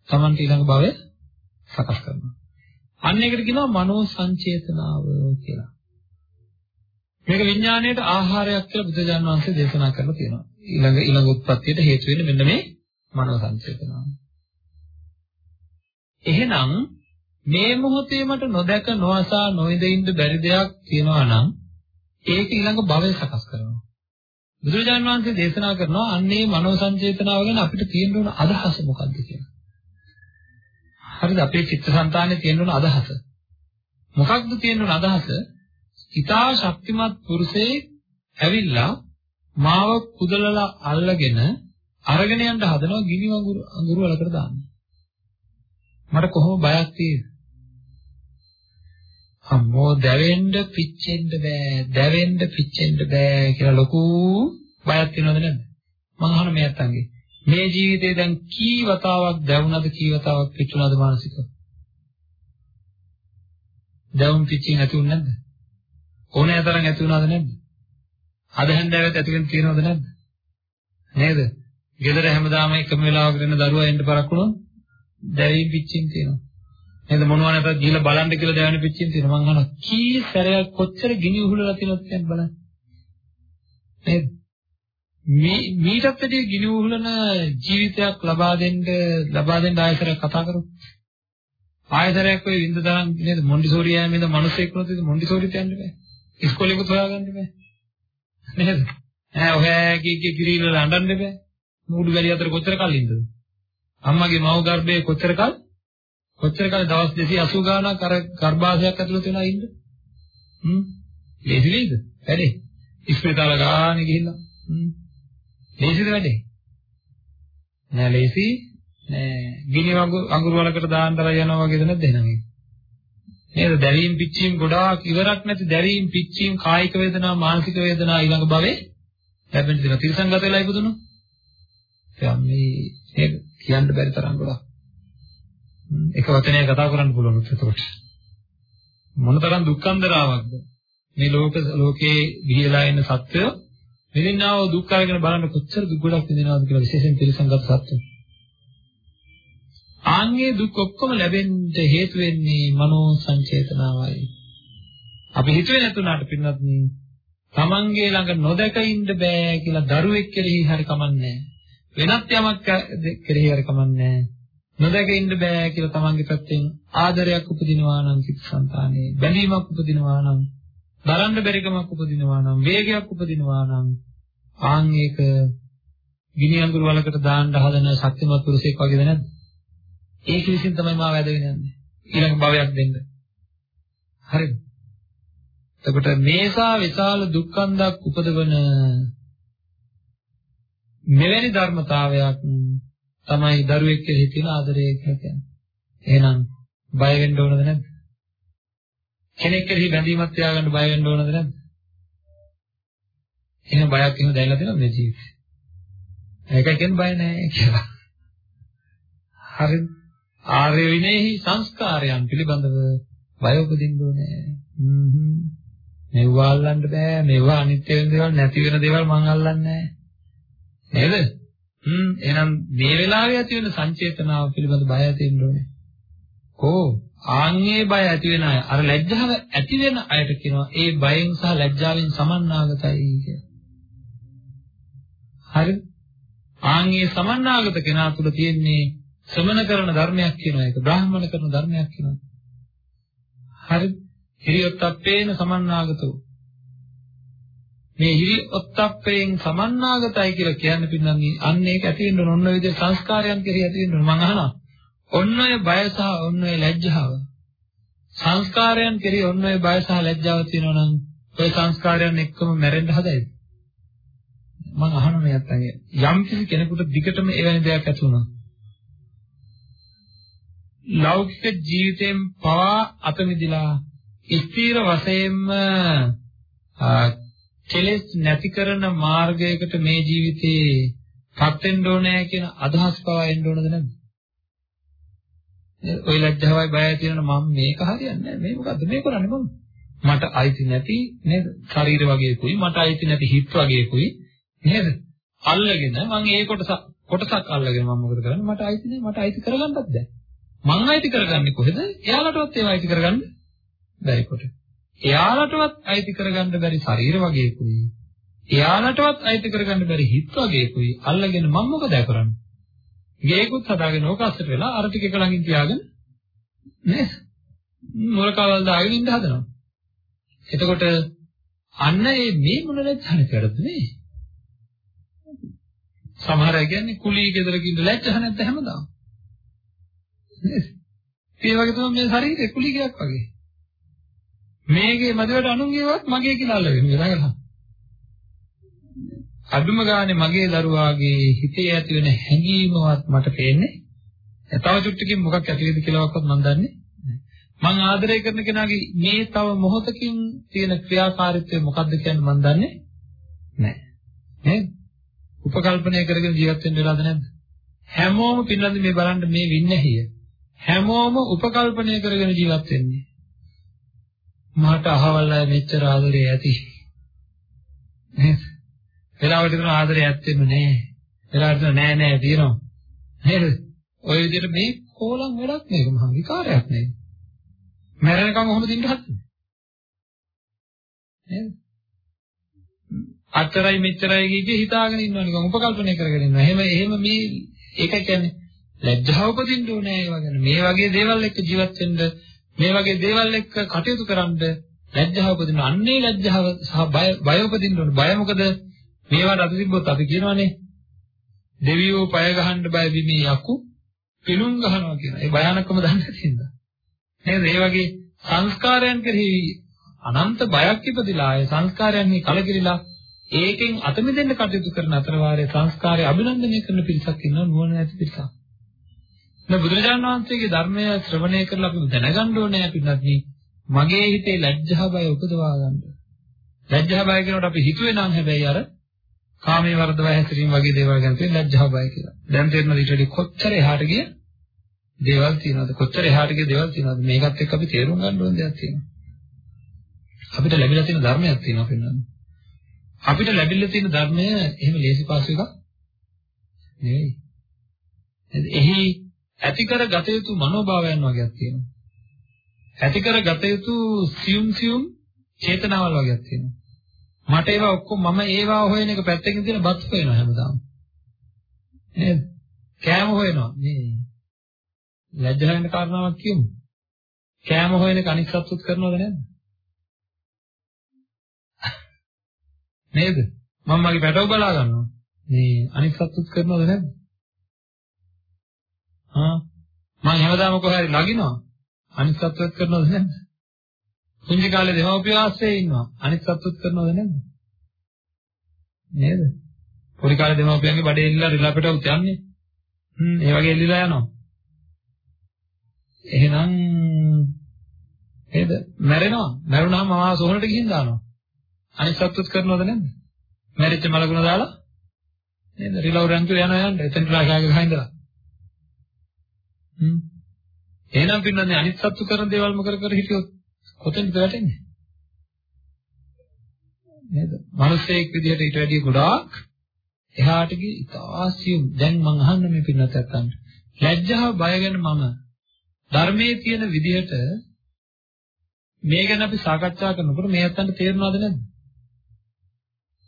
තමන්ට ඊළඟ භවය සකස් කරනවා. අන්න ඒකට කියනවා මනෝ සංචේතනාව කියලා. මේක විඥාණයට ආහාරයක් කියලා බුදුජානක වහන්සේ දේශනා කරලා තියෙනවා. ඊළඟ ඊළඟ උත්පත්තියට හේතු වෙන්නේ මෙන්න මේ මනෝ සංචේතනාව. එහෙනම් මේ මොහොතේ මට නොදැක නොඅසා නොඉඳින්න බැරි දෙයක් තියෙනවා නම් ඒක ඊළඟ භවය සකස් කරනවා. බුදුරජාණන් වහන්සේ දේශනා කරනවා අන්නේ මනෝ සංචේතනාව ගැන අපිට තියෙන්න ඕන අදහස මොකක්ද කියලා. හරිද අපේ චිත්තසංතානයේ තියෙන්න ඕන අදහස. මොකක්ද තියෙන්න ඕන අදහස? ඊතා ශක්තිමත් පුරුෂයෙක් ඇවිල්ලා මාව කුදලලා අල්ලගෙන අරගෙන යන්න හදනවා ගිනි වඟුරු අඟුරු වලකට දාන්න. මට කොහොම බයක් තියෙද? අම්මෝ දැවෙන්න පිච්චෙන්න බෑ දැවෙන්න පිච්චෙන්න බෑ කියලා ලොකු බයක් තියෙනවද නැද්ද? මං අහන මේ අත්තන්ගේ මේ ජීවිතේ දැන් කී වතාවක් දැවුනද කී වතාවක් පිච්චුනද මානසිකව? දැවුම් පිච්චින් නැති වුනේ නැද්ද? ඕනෑ තරම් ඇති වුණාද නැද්ද? අද හැන්දෑවෙත් ඇති වෙන තියෙනවද නැද්ද? නේද? ගෙදර හැමදාම එකම වෙලාවකට එන දරුවා එන්න පරක් වුණොත් දැවි පිච්චින් තියෙනවා. නේද මොනවා නැතත් ගිහලා බලන්න කියලා දැවෙන පිච්චින් තියෙනවා. මං අහනවා කී සැරයක් කොච්චර ගිනි උහුලලා තියෙනවද කියන්න බලන්න. නේද? මේ මීටත් වැඩිය ගිනි උහුලන ජීවිතයක් ලබා දෙන්න ලබා දෙන්න ආයතරයක් කතා කරමු. ආයතරයක් ඔය විඳ තරම් නේද මොන්ඩිසෝරි යෑමේද මිනිස්සෙක් වුණොත් මොන්ඩිසෝරිට යන්න බෑ. ඉස්කෝලේකුත් හොයාගන්න බෑ. නේද? ඈ ඔහේ කී කිරිල්ල අඬන්න බෑ. මූඩු වැලිය අතර කොච්චර කල් ඉන්නද? අම්මගේ මව ගර්භයේ කොච්චර කල් කොච්චර කල් දවස් 280 ගාණක් අර ගර්භාෂයක් ඇතුළත වෙනා ඉන්න? හ්ම්. ලේසි නේද? වැඩේ. ඉස්පිරිතාල ගානේ ගිහිල්ලා. හ්ම්. ලේසිද වැඩේ? නෑ ලේසි නෑ. ගිනි අඟුරු වලකට දාන්න තරය යනවා වගේද නැද්ද එහෙනම් ඒක? නේද? දැවීම් පිච්චීම් ගොඩාක් ඉවරක් නැති දැවීම් පිච්චීම් කායික වේදනා මානසික වේදනා ඊළඟ භවයේ ලැබෙන්න දෙනවා. තිරසංගත වෙලා ඉපදුණා. දැන් මේ නේද? කියන්න බැරි තරම් ගොඩක්. එක වචනයක් කතා කරන්න පුළුවන් එතකොට. මොනතරම් දුක්ඛන්දරාවක්ද? මේ ලෝක ලෝකේ ගිහිලා ඉන්න සත්වය විඳින්නා වූ දුක් අරගෙන බලන්න කොච්චර දුක් ගොඩක් විඳිනවද කියලා විශේෂයෙන් තිරසංගත සත්වය. ආන්ගේ දුක් ඔක්කොම ලැබෙන්න හේතු වෙන්නේ මනෝ සංචේතනාවයි. අපි හිතුවේ නැතුණාට පින්නත් නේ තමන්ගේ ළඟ නොදක ඉන්න බෑ කියලා දරුවෙක් කෙරෙහි හරි කමන්නේ වෙනත් යමක් කෙරෙහි හරි කමන්නේ නොදක ඉන්න බෑ කියලා තමන්ගේ පැත්තෙන් ආදරයක් උපදිනවා නම් චිත්තසංතානේ බැඳීමක් උපදිනවා නම් දරන්න බැරිකමක් උපදිනවා නම් වේගයක් උපදිනවා නම් ආන් ඒක ගිනි අඟුරු වලකට දාන්න හදන ශක්තිමත් පුරුෂයෙක් වගේද නැද්ද? ඒක විසින් තමයි මාව ඇදගෙන යන්නේ. ඊළඟ භවයක් දෙන්න. හරිද? එතකොට මේසා විශාල දුක්ඛන්දක් උපදවන මෙවැනි ධර්මතාවයක් තමයි දරුවෙක් කෙරෙහි තියෙන ආදරය කියලා කියන්නේ. එහෙනම් බය වෙන්න ඕනද නැද්ද? කෙනෙක් කෙරෙහි බැඳීමක් තියාගන්න බය වෙන්න ඕනද නැද්ද? එහෙනම් බයක් එහෙම දැනලා තියෙනවද මේ ජීවිතේ? ඒකයි කියන්නේ බය නැහැ කියලා. හරිද? ආර්ය විනයෙහි සංස්කාරයන් පිළිබඳව බය උපදින්න ඕනේ. හ්ම්. මෙව්වා අල්ලන්න බෑ. මෙව්වා අනිත්‍ය වෙන දේවල් නැති වෙන දේවල් මං අල්ලන්නේ නෑ. නේද? හ්ම්. එහෙනම් මේ වෙලාවේ ඇති වෙන සංචේතනාව පිළිබඳ බය ඇති වෙන්න ඕනේ. කෝ ආන්ගේ බය ඇති වෙන අය අර ලැජ්ජාව ඇති වෙන අයට කියනවා ඒ බයෙන් සහ ලැජ්ජාවෙන් සමන්නාගතයි කියලා. හරිද? ආන්ගේ සමන්නාගත කෙනා තුළ තියෙන්නේ ශ්‍රමණ කරන ධර්මයක් කියනවා. ඒක බ්‍රාහ්මණ කරන ධර්මයක් කියනවා. හරි. හිරියොත්ප්පේන සමන්නාගතෝ. මේ හිරියොත්ප්පේන් සමන්නාගතයි කියලා කියන්න පින්නන්නේ අන්න ඒක ඇති වෙන්න ඕන. ඔන්න විදිහේ සංස්කාරයන් කෙරෙහි ඇති වෙන්න ඕන. මම අහනවා. ඔන්න ඔය බය සහ ඔන්න ඔය ලැජ්ජාව. සංස්කාරයන් කෙරෙහි ඔන්න ඔය බය සහ ලැජ්ජාව තියෙනවා නම් ඔය සංස්කාරයන් එක්කම මැරෙන්න හදයිද? මම අහනවා මේ අත්තන්ගේ යම් කිසි කෙනෙකුට දිගටම එවැනි දෙයක් ඇති වුණා. ලෞකික ජීවිතයෙන් පවා අත මිදලා ස්ථීර වශයෙන්ම කෙලෙස් නැති කරන මාර්ගයකට මේ ජීවිතේ පත් වෙන්න ඕනේ කියන අදහස් පවා එන්න ඕනද නැද්ද? ඔය ලැජ්ජාවයි බයයි තියෙනවා මම මේක හරියන්නේ නැහැ. මේ මොකද්ද? මේ කරන්නේ මම. මට අයිති නැති නේද? ශරීර වගේකුයි මට අයිති නැති හිත වගේකුයි නේද? අල්ලගෙන මම ඒ කොටස කොටසක් අල්ලගෙන මම මොකද කරන්නේ? මට අයිති නැහැ මට අයිති කරගන්නත් බැහැ මං අයිති කරගන්නේ කොහෙද එයාලටවත් ඒව අයිති කරගන්න බැරි කොට එයාලටවත් අයිති කරගන්න බැරි ශරීර වගේකුයි එයාලටවත් අයිති කරගන්න බැරි හිත වගේකුයි අල්ලගෙන මම මොකද කරන්නේ ගේකුත් හදාගෙන ඕක අස්සට වෙලා අර ටික එක ළඟින් තියාගෙන නේද? මොලකවල් දාගෙන ඉඳ හදනවා. එතකොට අන්න ඒ මේ මොන ලැජ්ජානේ කරද මේ? සමහර අය කියන්නේ කුලී ගෙදරක ඉඳ ලැජ්ජහ නැද්ද හැමදාම? නේද? ඒ වගේ තමයි මේ ශරීරේ කුලී ගයක් වගේ. මේකේ මදිවට අනුන්ගේවත් මගේ කියලා අල්ලගෙන ඉඳලා අදුම ගානේ මගේ දරුවාගේ හිතේ ඇති වෙන හැඟීමවත් මට පේන්නේ තව චුට්ටකින් මොකක් ඇති වෙයිද කියලාවත් මම දන්නේ මං ආදරය කරන කෙනාගේ මේ තව මොහොතකින් තියෙන ක්‍රියාකාරීත්වය මොකක්ද කියන්නේ මම දන්නේ නැහැ. නේද? උපකල්පනය කරගෙන ජීවත් වෙන්න වෙලාද නැද්ද? හැමෝම පින්නන්ද මේ බලන්න මේ වින්නහිය. හැමෝම උපකල්පනය කරගෙන ජීවත් වෙන්නේ මට අහවල් අය මෙච්චර ආදරේ ඇති නේද වෙලාවට කරන ආදරේ ඇත්තෙම නෑ. වෙලාවට නෑ නෑ තියෙනවා. නේද? ඔය විදිහට මේ කෝලම් වැඩක් මේක මහා විකාරයක් නේ. මැරෙනකම් කොහොමද ඉන්න හදන්නේ? නේද? අච්චරයි මෙච්චරයි කිය හිතාගෙන ඉන්නවා නිකන් උපකල්පනය කරගෙන ඉන්නවා. එහෙම එහෙම මේ ඒක කියන්නේ ලැජ්ජාව උපදින්න ඕනේ ඒ වගේ. මේ වගේ දේවල් එක්ක ජීවත් වෙන්න මේ වගේ දේවල් එක්ක කටයුතු කරන්න ලැජ්ජාව උපදින්න. අන්නේ ලැජ්ජාව සහ බය බය උපදින්න ඕනේ. බය මොකද? මේවට අත තිබ්බොත් අපි කියනවානේ දෙවියෝ පය ගහන්න බය බිමේ යකු පිළුම් ගහනවා කියන. ඒ භයානකම දන්නේ නැති හින්දා. නේද? ඒ වගේ සංස්කාරයන් කෙරෙහි අනන්ත බයක් ඉපදිලා ඒ සංස්කාරයන් කලකිරිලා ඒකෙන් අත මිදෙන්න කටයුතු කරන අතර වාරයේ සංස්කාරය අභිනන්දනය කරන පිරිසක් ඉන්නවා නුවණ නැති පිරිසක්. දැන් බුදුරජාණන් වහන්සේගේ ධර්මය ශ්‍රවණය කරලා අපි දැනගන්න ඕනේ අපිත් මගේ හිතේ ලැජ්ජා බය උපදවා ගන්න. ලැජ්ජා බය කියනකොට අපි හිතුවේ නම් හැබැයි අර කාමයේ වර්ධව හැසිරීම වගේ දේවල් ගැන තියෙන ලැජ්ජා බය කියලා. දැන් තේරෙනවද ඊට වඩා කොච්චර එහාට ගිය දේවල් තියෙනවද? කොච්චර එහාට ගිය දේවල් තියෙනවද? මේකත් එක්ක අපි තේරුම් ගන්න ඕන දෙයක් තියෙනවා. අපිට ලැබිලා තියෙන ධර්මයක් තියෙනවා පින්නන්න. අපිට ලැබිලා තියෙන ධර්මය එහෙම ලේසි පාසු එකක් නෙවෙයි. එහි ඇති කර ගත යුතු මනෝභාවයන් වගේක් තියෙනවා. ඇති කර ගත යුතු සියුම් සියුම් චේතනාවල් වගේක් තියෙනවා. මට ඒවා ඔක්කොම මම ඒවා හොයන එක පැත්තකින් තියලා බත් හොයනවා හැමදාම. නේද? කෑම හොයනවා. මේ ලැජ්ජ වෙන කාරණාවක් කියමු. කෑම හොයන එක අනිත් සතුත් කරනවද නැද්ද? නේද? මම මගේ පැටව බලා ගන්නවා. මේ අනිත් සතුත් කරනවද නැද්ද? හා මම හැමදාම කොහේ හරි නගිනවා. අනිත් සතුත් කරනවද නැද්ද? පුංචි කාලේ දෙමව්පිය ආශ්‍රයේ ඉන්නවා. අනිත් සතුත් කරනවද නැද්ද? නේද? පොඩි කාලේ දෙමව්පියන්ගේ බඩේ ඉල්ලලා රිලපට උත් යන්නේ. හ්ම් ඒ වගේ එල්ලිලා යනවා. එහෙනම් නේද? මැරෙනවා. මැරුණාම මම සෝහලට ගිහින් දානවා. අනිත් සතුත් කරනවද නැද්ද? මැරිච්ච මලකුණ දාලා නේද? රිලව් රැන්කේ යනවා යන්න. එතන රාගාගේ ගහින්දලා. හ්ම් එහෙනම් පින්නන්නේ අනිත් සතු කරන දේවල් මොකද කර හිටියොත් කොතෙන්ද වැටෙන්නේ? නේද? මිනිස්සෙක් විදිහට ඊට වැඩිය ගොඩාක් එහාට ගිය ඉතාසියුම් දැන් මං අහන්න මේ පින්නත් නැත්තන් ලැජ්ජාව බය ගැන මම ධර්මයේ තියෙන විදිහට මේ ගැන අපි සාකච්ඡා කරනකොට මේ අතන්ට තේරෙනවද නැද්ද?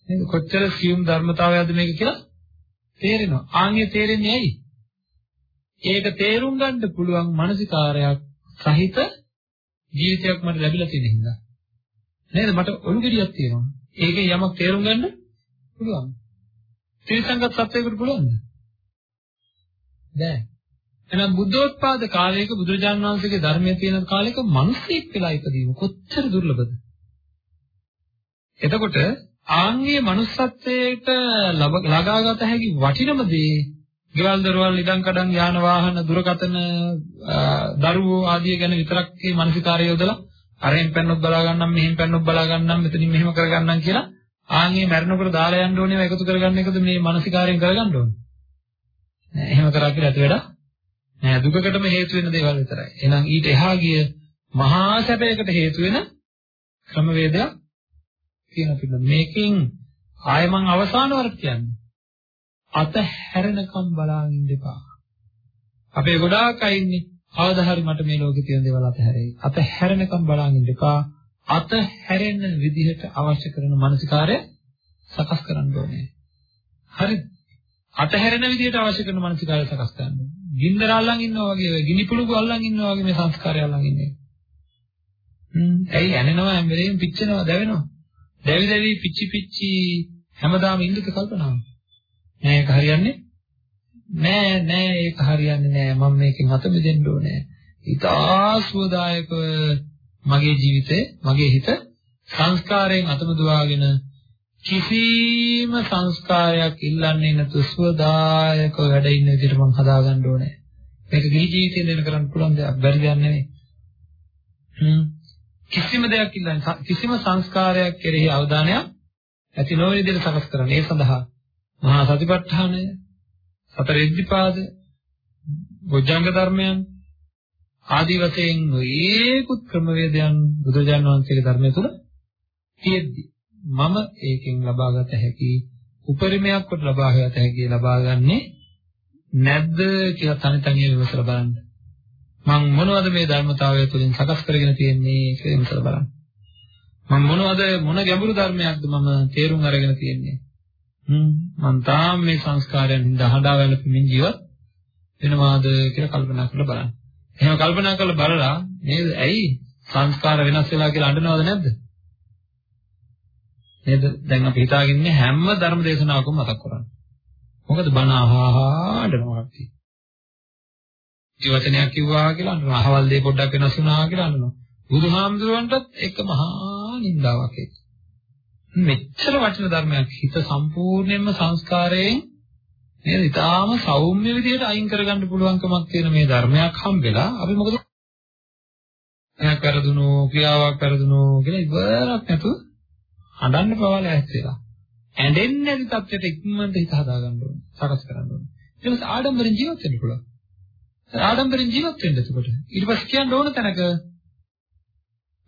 නේද? කොච්චර සියුම් ධර්මතාවයක්ද මේක කියලා තේරෙනවා. ආන්ගේ තේරෙන්නේ ඇයි? ඒක තේරුම් ගන්න පුළුවන් මානසිකාරයක් සහිත ජීවිතයක් මට ලැබිලා තියෙන හින්දා. නේද? මට ඔලු ගෙඩියක් තියෙනවා. ඒකෙන් යමක් තේරුම් ගන්න පුළුවන්. ත්‍රිසංගත සත්‍යයකට පුළුවන්ද? බෑ. එහෙනම් බුද්ධෝත්පාද කාලයක බුදුරජාණන් වහන්සේගේ ධර්මයේ තියෙන කාලයක මිනිස්සෙක් වෙලා ඉපදීම කොච්චර දුර්ලභද? එතකොට ආන්ගේ manussත්වයට ලබාගත හැකි වටිනම දේ ගෙවල් දොරවල් ඉඩම් කඩම් යාන වාහන දුරකථන දරුවෝ ආදිය ගැන විතරක් මේ මානසිකාරය යොදලා අරෙන් පැන්නොත් බලා ගන්නම් මෙහෙන් පැන්නොත් බලා ගන්නම් මෙතනින් මෙහෙම කරගන්නම් කියලා ආන්ගේ මරණකොට දාලා යන්න ඕනේ එකතු කරගන්න එකද මේ මානසිකාරයෙන් කරගන්න ඕනේ? නෑ එහෙම කරා කියලා ඇති වැඩ නෑ. දුකකටම හේතු වෙන දේවල් විතරයි. එහෙනම් ඊට එහා ගිය මහා සැපයකට හේතු වෙන ක්‍රමවේදයක් තියෙන පිළ මේකෙන් ආයෙ මං අවසාන වරක් කියන්නේ. අත හැරෙනකම් බලාගෙන ඉන්න එපා. අපේ ගොඩාක් අය ඉන්නේ කවදා හරි මට මේ ලෝකේ තියෙන දේවල් අතහැරෙයි. අත හැරෙනකම් බලාගෙන ඉන්න එපා. අත හැරෙන්න විදිහට අවශ්‍ය කරන මානසිකාරය සකස් කරන්න ඕනේ. හරිද? අත හැරෙන විදිහට අවශ්‍ය කරන මානසිකාරය සකස් කරන්න. ගින්දර අල්ලන් ඉන්නවා වගේ, ගිනි පුළු අල්ලන් ඉන්නවා වගේ මේ සංස්කාරය අල්ලන් ඉන්නේ. හ්ම් ඇයි ඇනෙනවා හැම වෙලේම පිච්චෙනවා දැවෙනවා. දැවි දැවි පිච්චි පිච්චි හැමදාම ඉන්නක කල්පනාවක්. නෑ ඒක හරියන්නේ නෑ නෑ ඒක හරියන්නේ නෑ. මම මේකෙන් අත බෙදෙන්න ඕනේ. ඉතා සුවදායක මගේ ජීවිතේ මගේ හිත සංස්කාරයෙන් අතමුදවාගෙන කිසිම සංස්කාරයක් ඉල්ලන්නේ නැතු සුවදායක වැඩ ඉන්න විදිහට මම හදාගන්න ඕනේ. මේක ගිහි ජීවිතේ දෙන්න කරන්න පුළුවන් දෙයක් බැරි දෙයක් නෙවෙයි හ්ම්. කිසිම දෙයක් ඉල්ලන්නේ කිසිම සංස්කාරයක් කෙරෙහි අවධානයක් ඇති නොවන විදිහට සකස් කරන්න. ඒ සඳහා මහා සතිපට්ඨානය, සතර ඉද්ධිපාද, බොජ්ජංග ධර්මයන් ආදී වශයෙන් ඒකුත් ක්‍රමවේදයන් බුදුරජාණන් වහන්සේගේ ධර්මය තුල තියෙද්දි මම ඒකෙන් ලබාගත හැකි උපරිමයක් කොට ලබාගත හැකි ලබාගන්නේ නැද්ද කියලා තනි තනියම විමසලා බලන්න. මම මොනවද මේ ධර්මතාවය තුළින් සකස් කරගෙන තියෙන්නේ කියලා විමසලා බලන්න. මම මොනවද මොන ගැඹුරු ධර්මයක්ද මම තේරුම් අරගෙන තියෙන්නේ? මම තාම මේ සංස්කාරයන් හින්දා හඬා වැළපෙමින් ජීවත් වෙනවාද කියලා කල්පනා කරලා බලන්න. එහෙම කල්පනා කරලා බලලා නේද? ඇයි සංස්කාර වෙනස් වෙලා කියලා අඬනවද නැද්ද? නේද? දැන් අපි හිතාගෙන ඉන්නේ හැම ධර්ම දේශනාවකම මතක් කරන්නේ. මොකද බණ අහහා අඬනවා අපි. ජීවිතයක් කිව්වා කියලා අඬනවා. අහවල් දේ පොඩ්ඩක් වෙනස් වුණා කියලා අඬනවා. බුදුහාමුදුරුවන්ටත් එක මහා නින්දාවක් ඒක. මෙච්චර වටින ධර්මයක් හිත සම්පූර්ණයෙන්ම සංස්කාරයෙන් නේද? ඊටාම සෞම්‍ය විදිහට අයින් කරගන්න පුළුවන්කමක් තියෙන මේ ධර්මයක් හම්බෙලා අපි මොකද එයා කරදුනෝ ක්‍රියාවක් කරදුනෝ කියලා ඉවරක් නැතුව හඬන්න පවාල ඇස්සෙලා. ඇඬෙන්නේ නැති තත්ත්වයට ඉක්මනට හිත හදාගන්න ඕනේ. සකස් කරන්න ඕනේ. ඊට පස්සේ ආඩම්බරෙන් ජීවත් වෙන්න පුළුවන්. ආඩම්බරෙන් ජීවත් වෙන්න එතකොට. ඊට පස්සේ කියන්න ඕන තැනක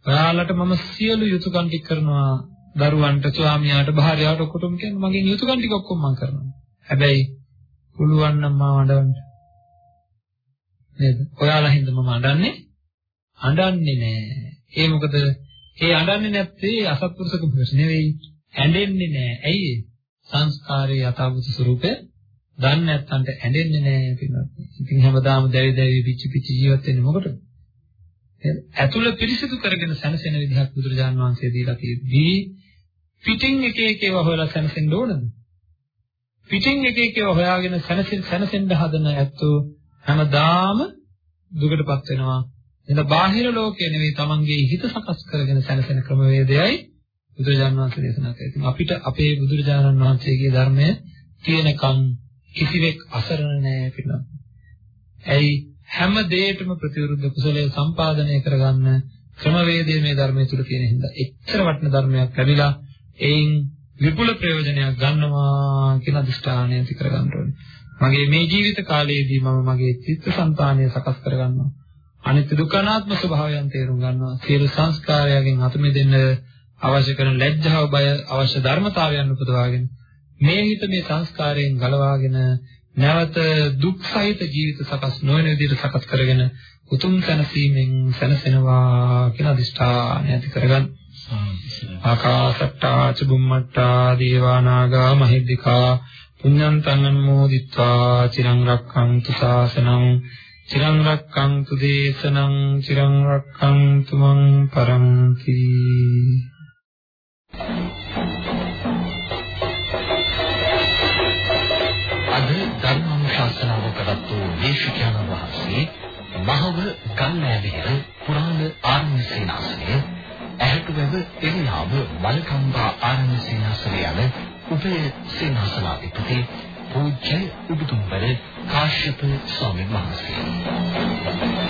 ඔයාලට මම සියලු යුතුයකම් ටික කරනවා දරුවන්ට ස්වාමියාට භාර්යාවට ඔක්කොටම කියන්නේ මගේ යුතුයකම් ටික ඔක්කොම මම කරනවා. හැබැයි පුළුවන් නම් මාව අඬවන්න. නේද? ඔයාලා හින්දා මම අඬන්නේ අඬන්නේ නෑ. ඒ මොකද ඒ අඬන්නේ නැත්තේ අසත්පුරුෂකම නෙවෙයි. ඇඬෙන්නේ නෑ. ඇයි සංස්කාරයේ යථාභූත ස්වરૂපය දන්නේ නැත්තන්ට ඇඬෙන්නේ නෑ පින්වත්. ඉතින් හැමදාම දැවි දැවි පිච්චි පිච්චි ජීවත් වෙන්නේ මොකටද? ඇතුළ පිරිසිදු කරගෙන සැනසෙන විදිහක් බුදුරජාණන් වහන්සේ දීලා තියෙද්දී පිටින් එක එක ඒවා හොයලා සැනසෙන්න ඕනද? පිටින් එක එක ඒවා හොයාගෙන සැනසෙන්න සැනසෙන්න හදන ඇත්තෝ හැමදාම දුකටපත් වෙනවා. එහෙනම් බාහිර ලෝකය නෙවෙයි තමන්ගේ හිත සකස් කරගෙන සැනසෙන ක්‍රමවේදයයි බුදුරජාණන් වහන්සේ දේශනා කළේ. අපිට අපේ බුදුරජාණන් වහන්සේගේ ධර්මය තියෙනකන් කිසිවෙක් අසරණ නැහැ පිටනම්. ඇයි හැම දෙයකම ප්‍රතිවිරුද්ධ කුසලයේ සම්පාදනය කරගන්න ක්‍රමවේදය මේ ධර්මයේ තුල තියෙන හින්දා එච්චර වටින ධර්මයක් ලැබිලා එයින් විපුල ප්‍රයෝජනයක් ගන්නවා කියන අදිෂ්ඨානය ඇති කරගන්න ඕනේ. මගේ මේ ජීවිත කාලයේදී මම මගේ චිත්තසංතානය සකස් කරගන්නවා. අනිත්‍ය දුක්ඛනාත්ම ස්වභාවයන් තේරුම් ගන්නවා. සියලු සංස්කාරයන්ගෙන් අත මිදෙන්න අවශ්‍ය කරන ලැජ්ජාව බය අවශ්‍ය ධර්මතාවයන් උපදවාගෙන මේ හිත මේ සංස්කාරයෙන් ගලවාගෙන නැවත දුක් සහිත ජීවිත සකස් නොවන විදිහට සකස් කරගෙන උතුම් සැනසීමෙන් සැනසෙනවා කියන අදිෂ්ඨානය ඇති කරගන්න. ආකාසට්ටා චුම්මට්ටා දේවා නාග මහිද්దికා පුඤ්ඤන්තං අනුමෝදිත්වා චිරං රක්ඛන්තු ශාසනං චිරං රක්ඛන්තු දේශනං චිරං රක්ඛන්තු මං පරන්ති අද ධර්මානුශාසනාව කරත්තු දේශකයන්න් වහන්සේ මහව ගල්නෑවිහෙර පුරාණ ආරණ්‍ය සේනාසනය ඇහැටුවැව එළියාව වල්කම්බා ආරණ්‍ය සේනාසනය යන උපේ සේනාසනාධිපති පූජ්‍ය උඩුදුම්බර කාශ්‍යප ස්වාමීන් වහන්සේ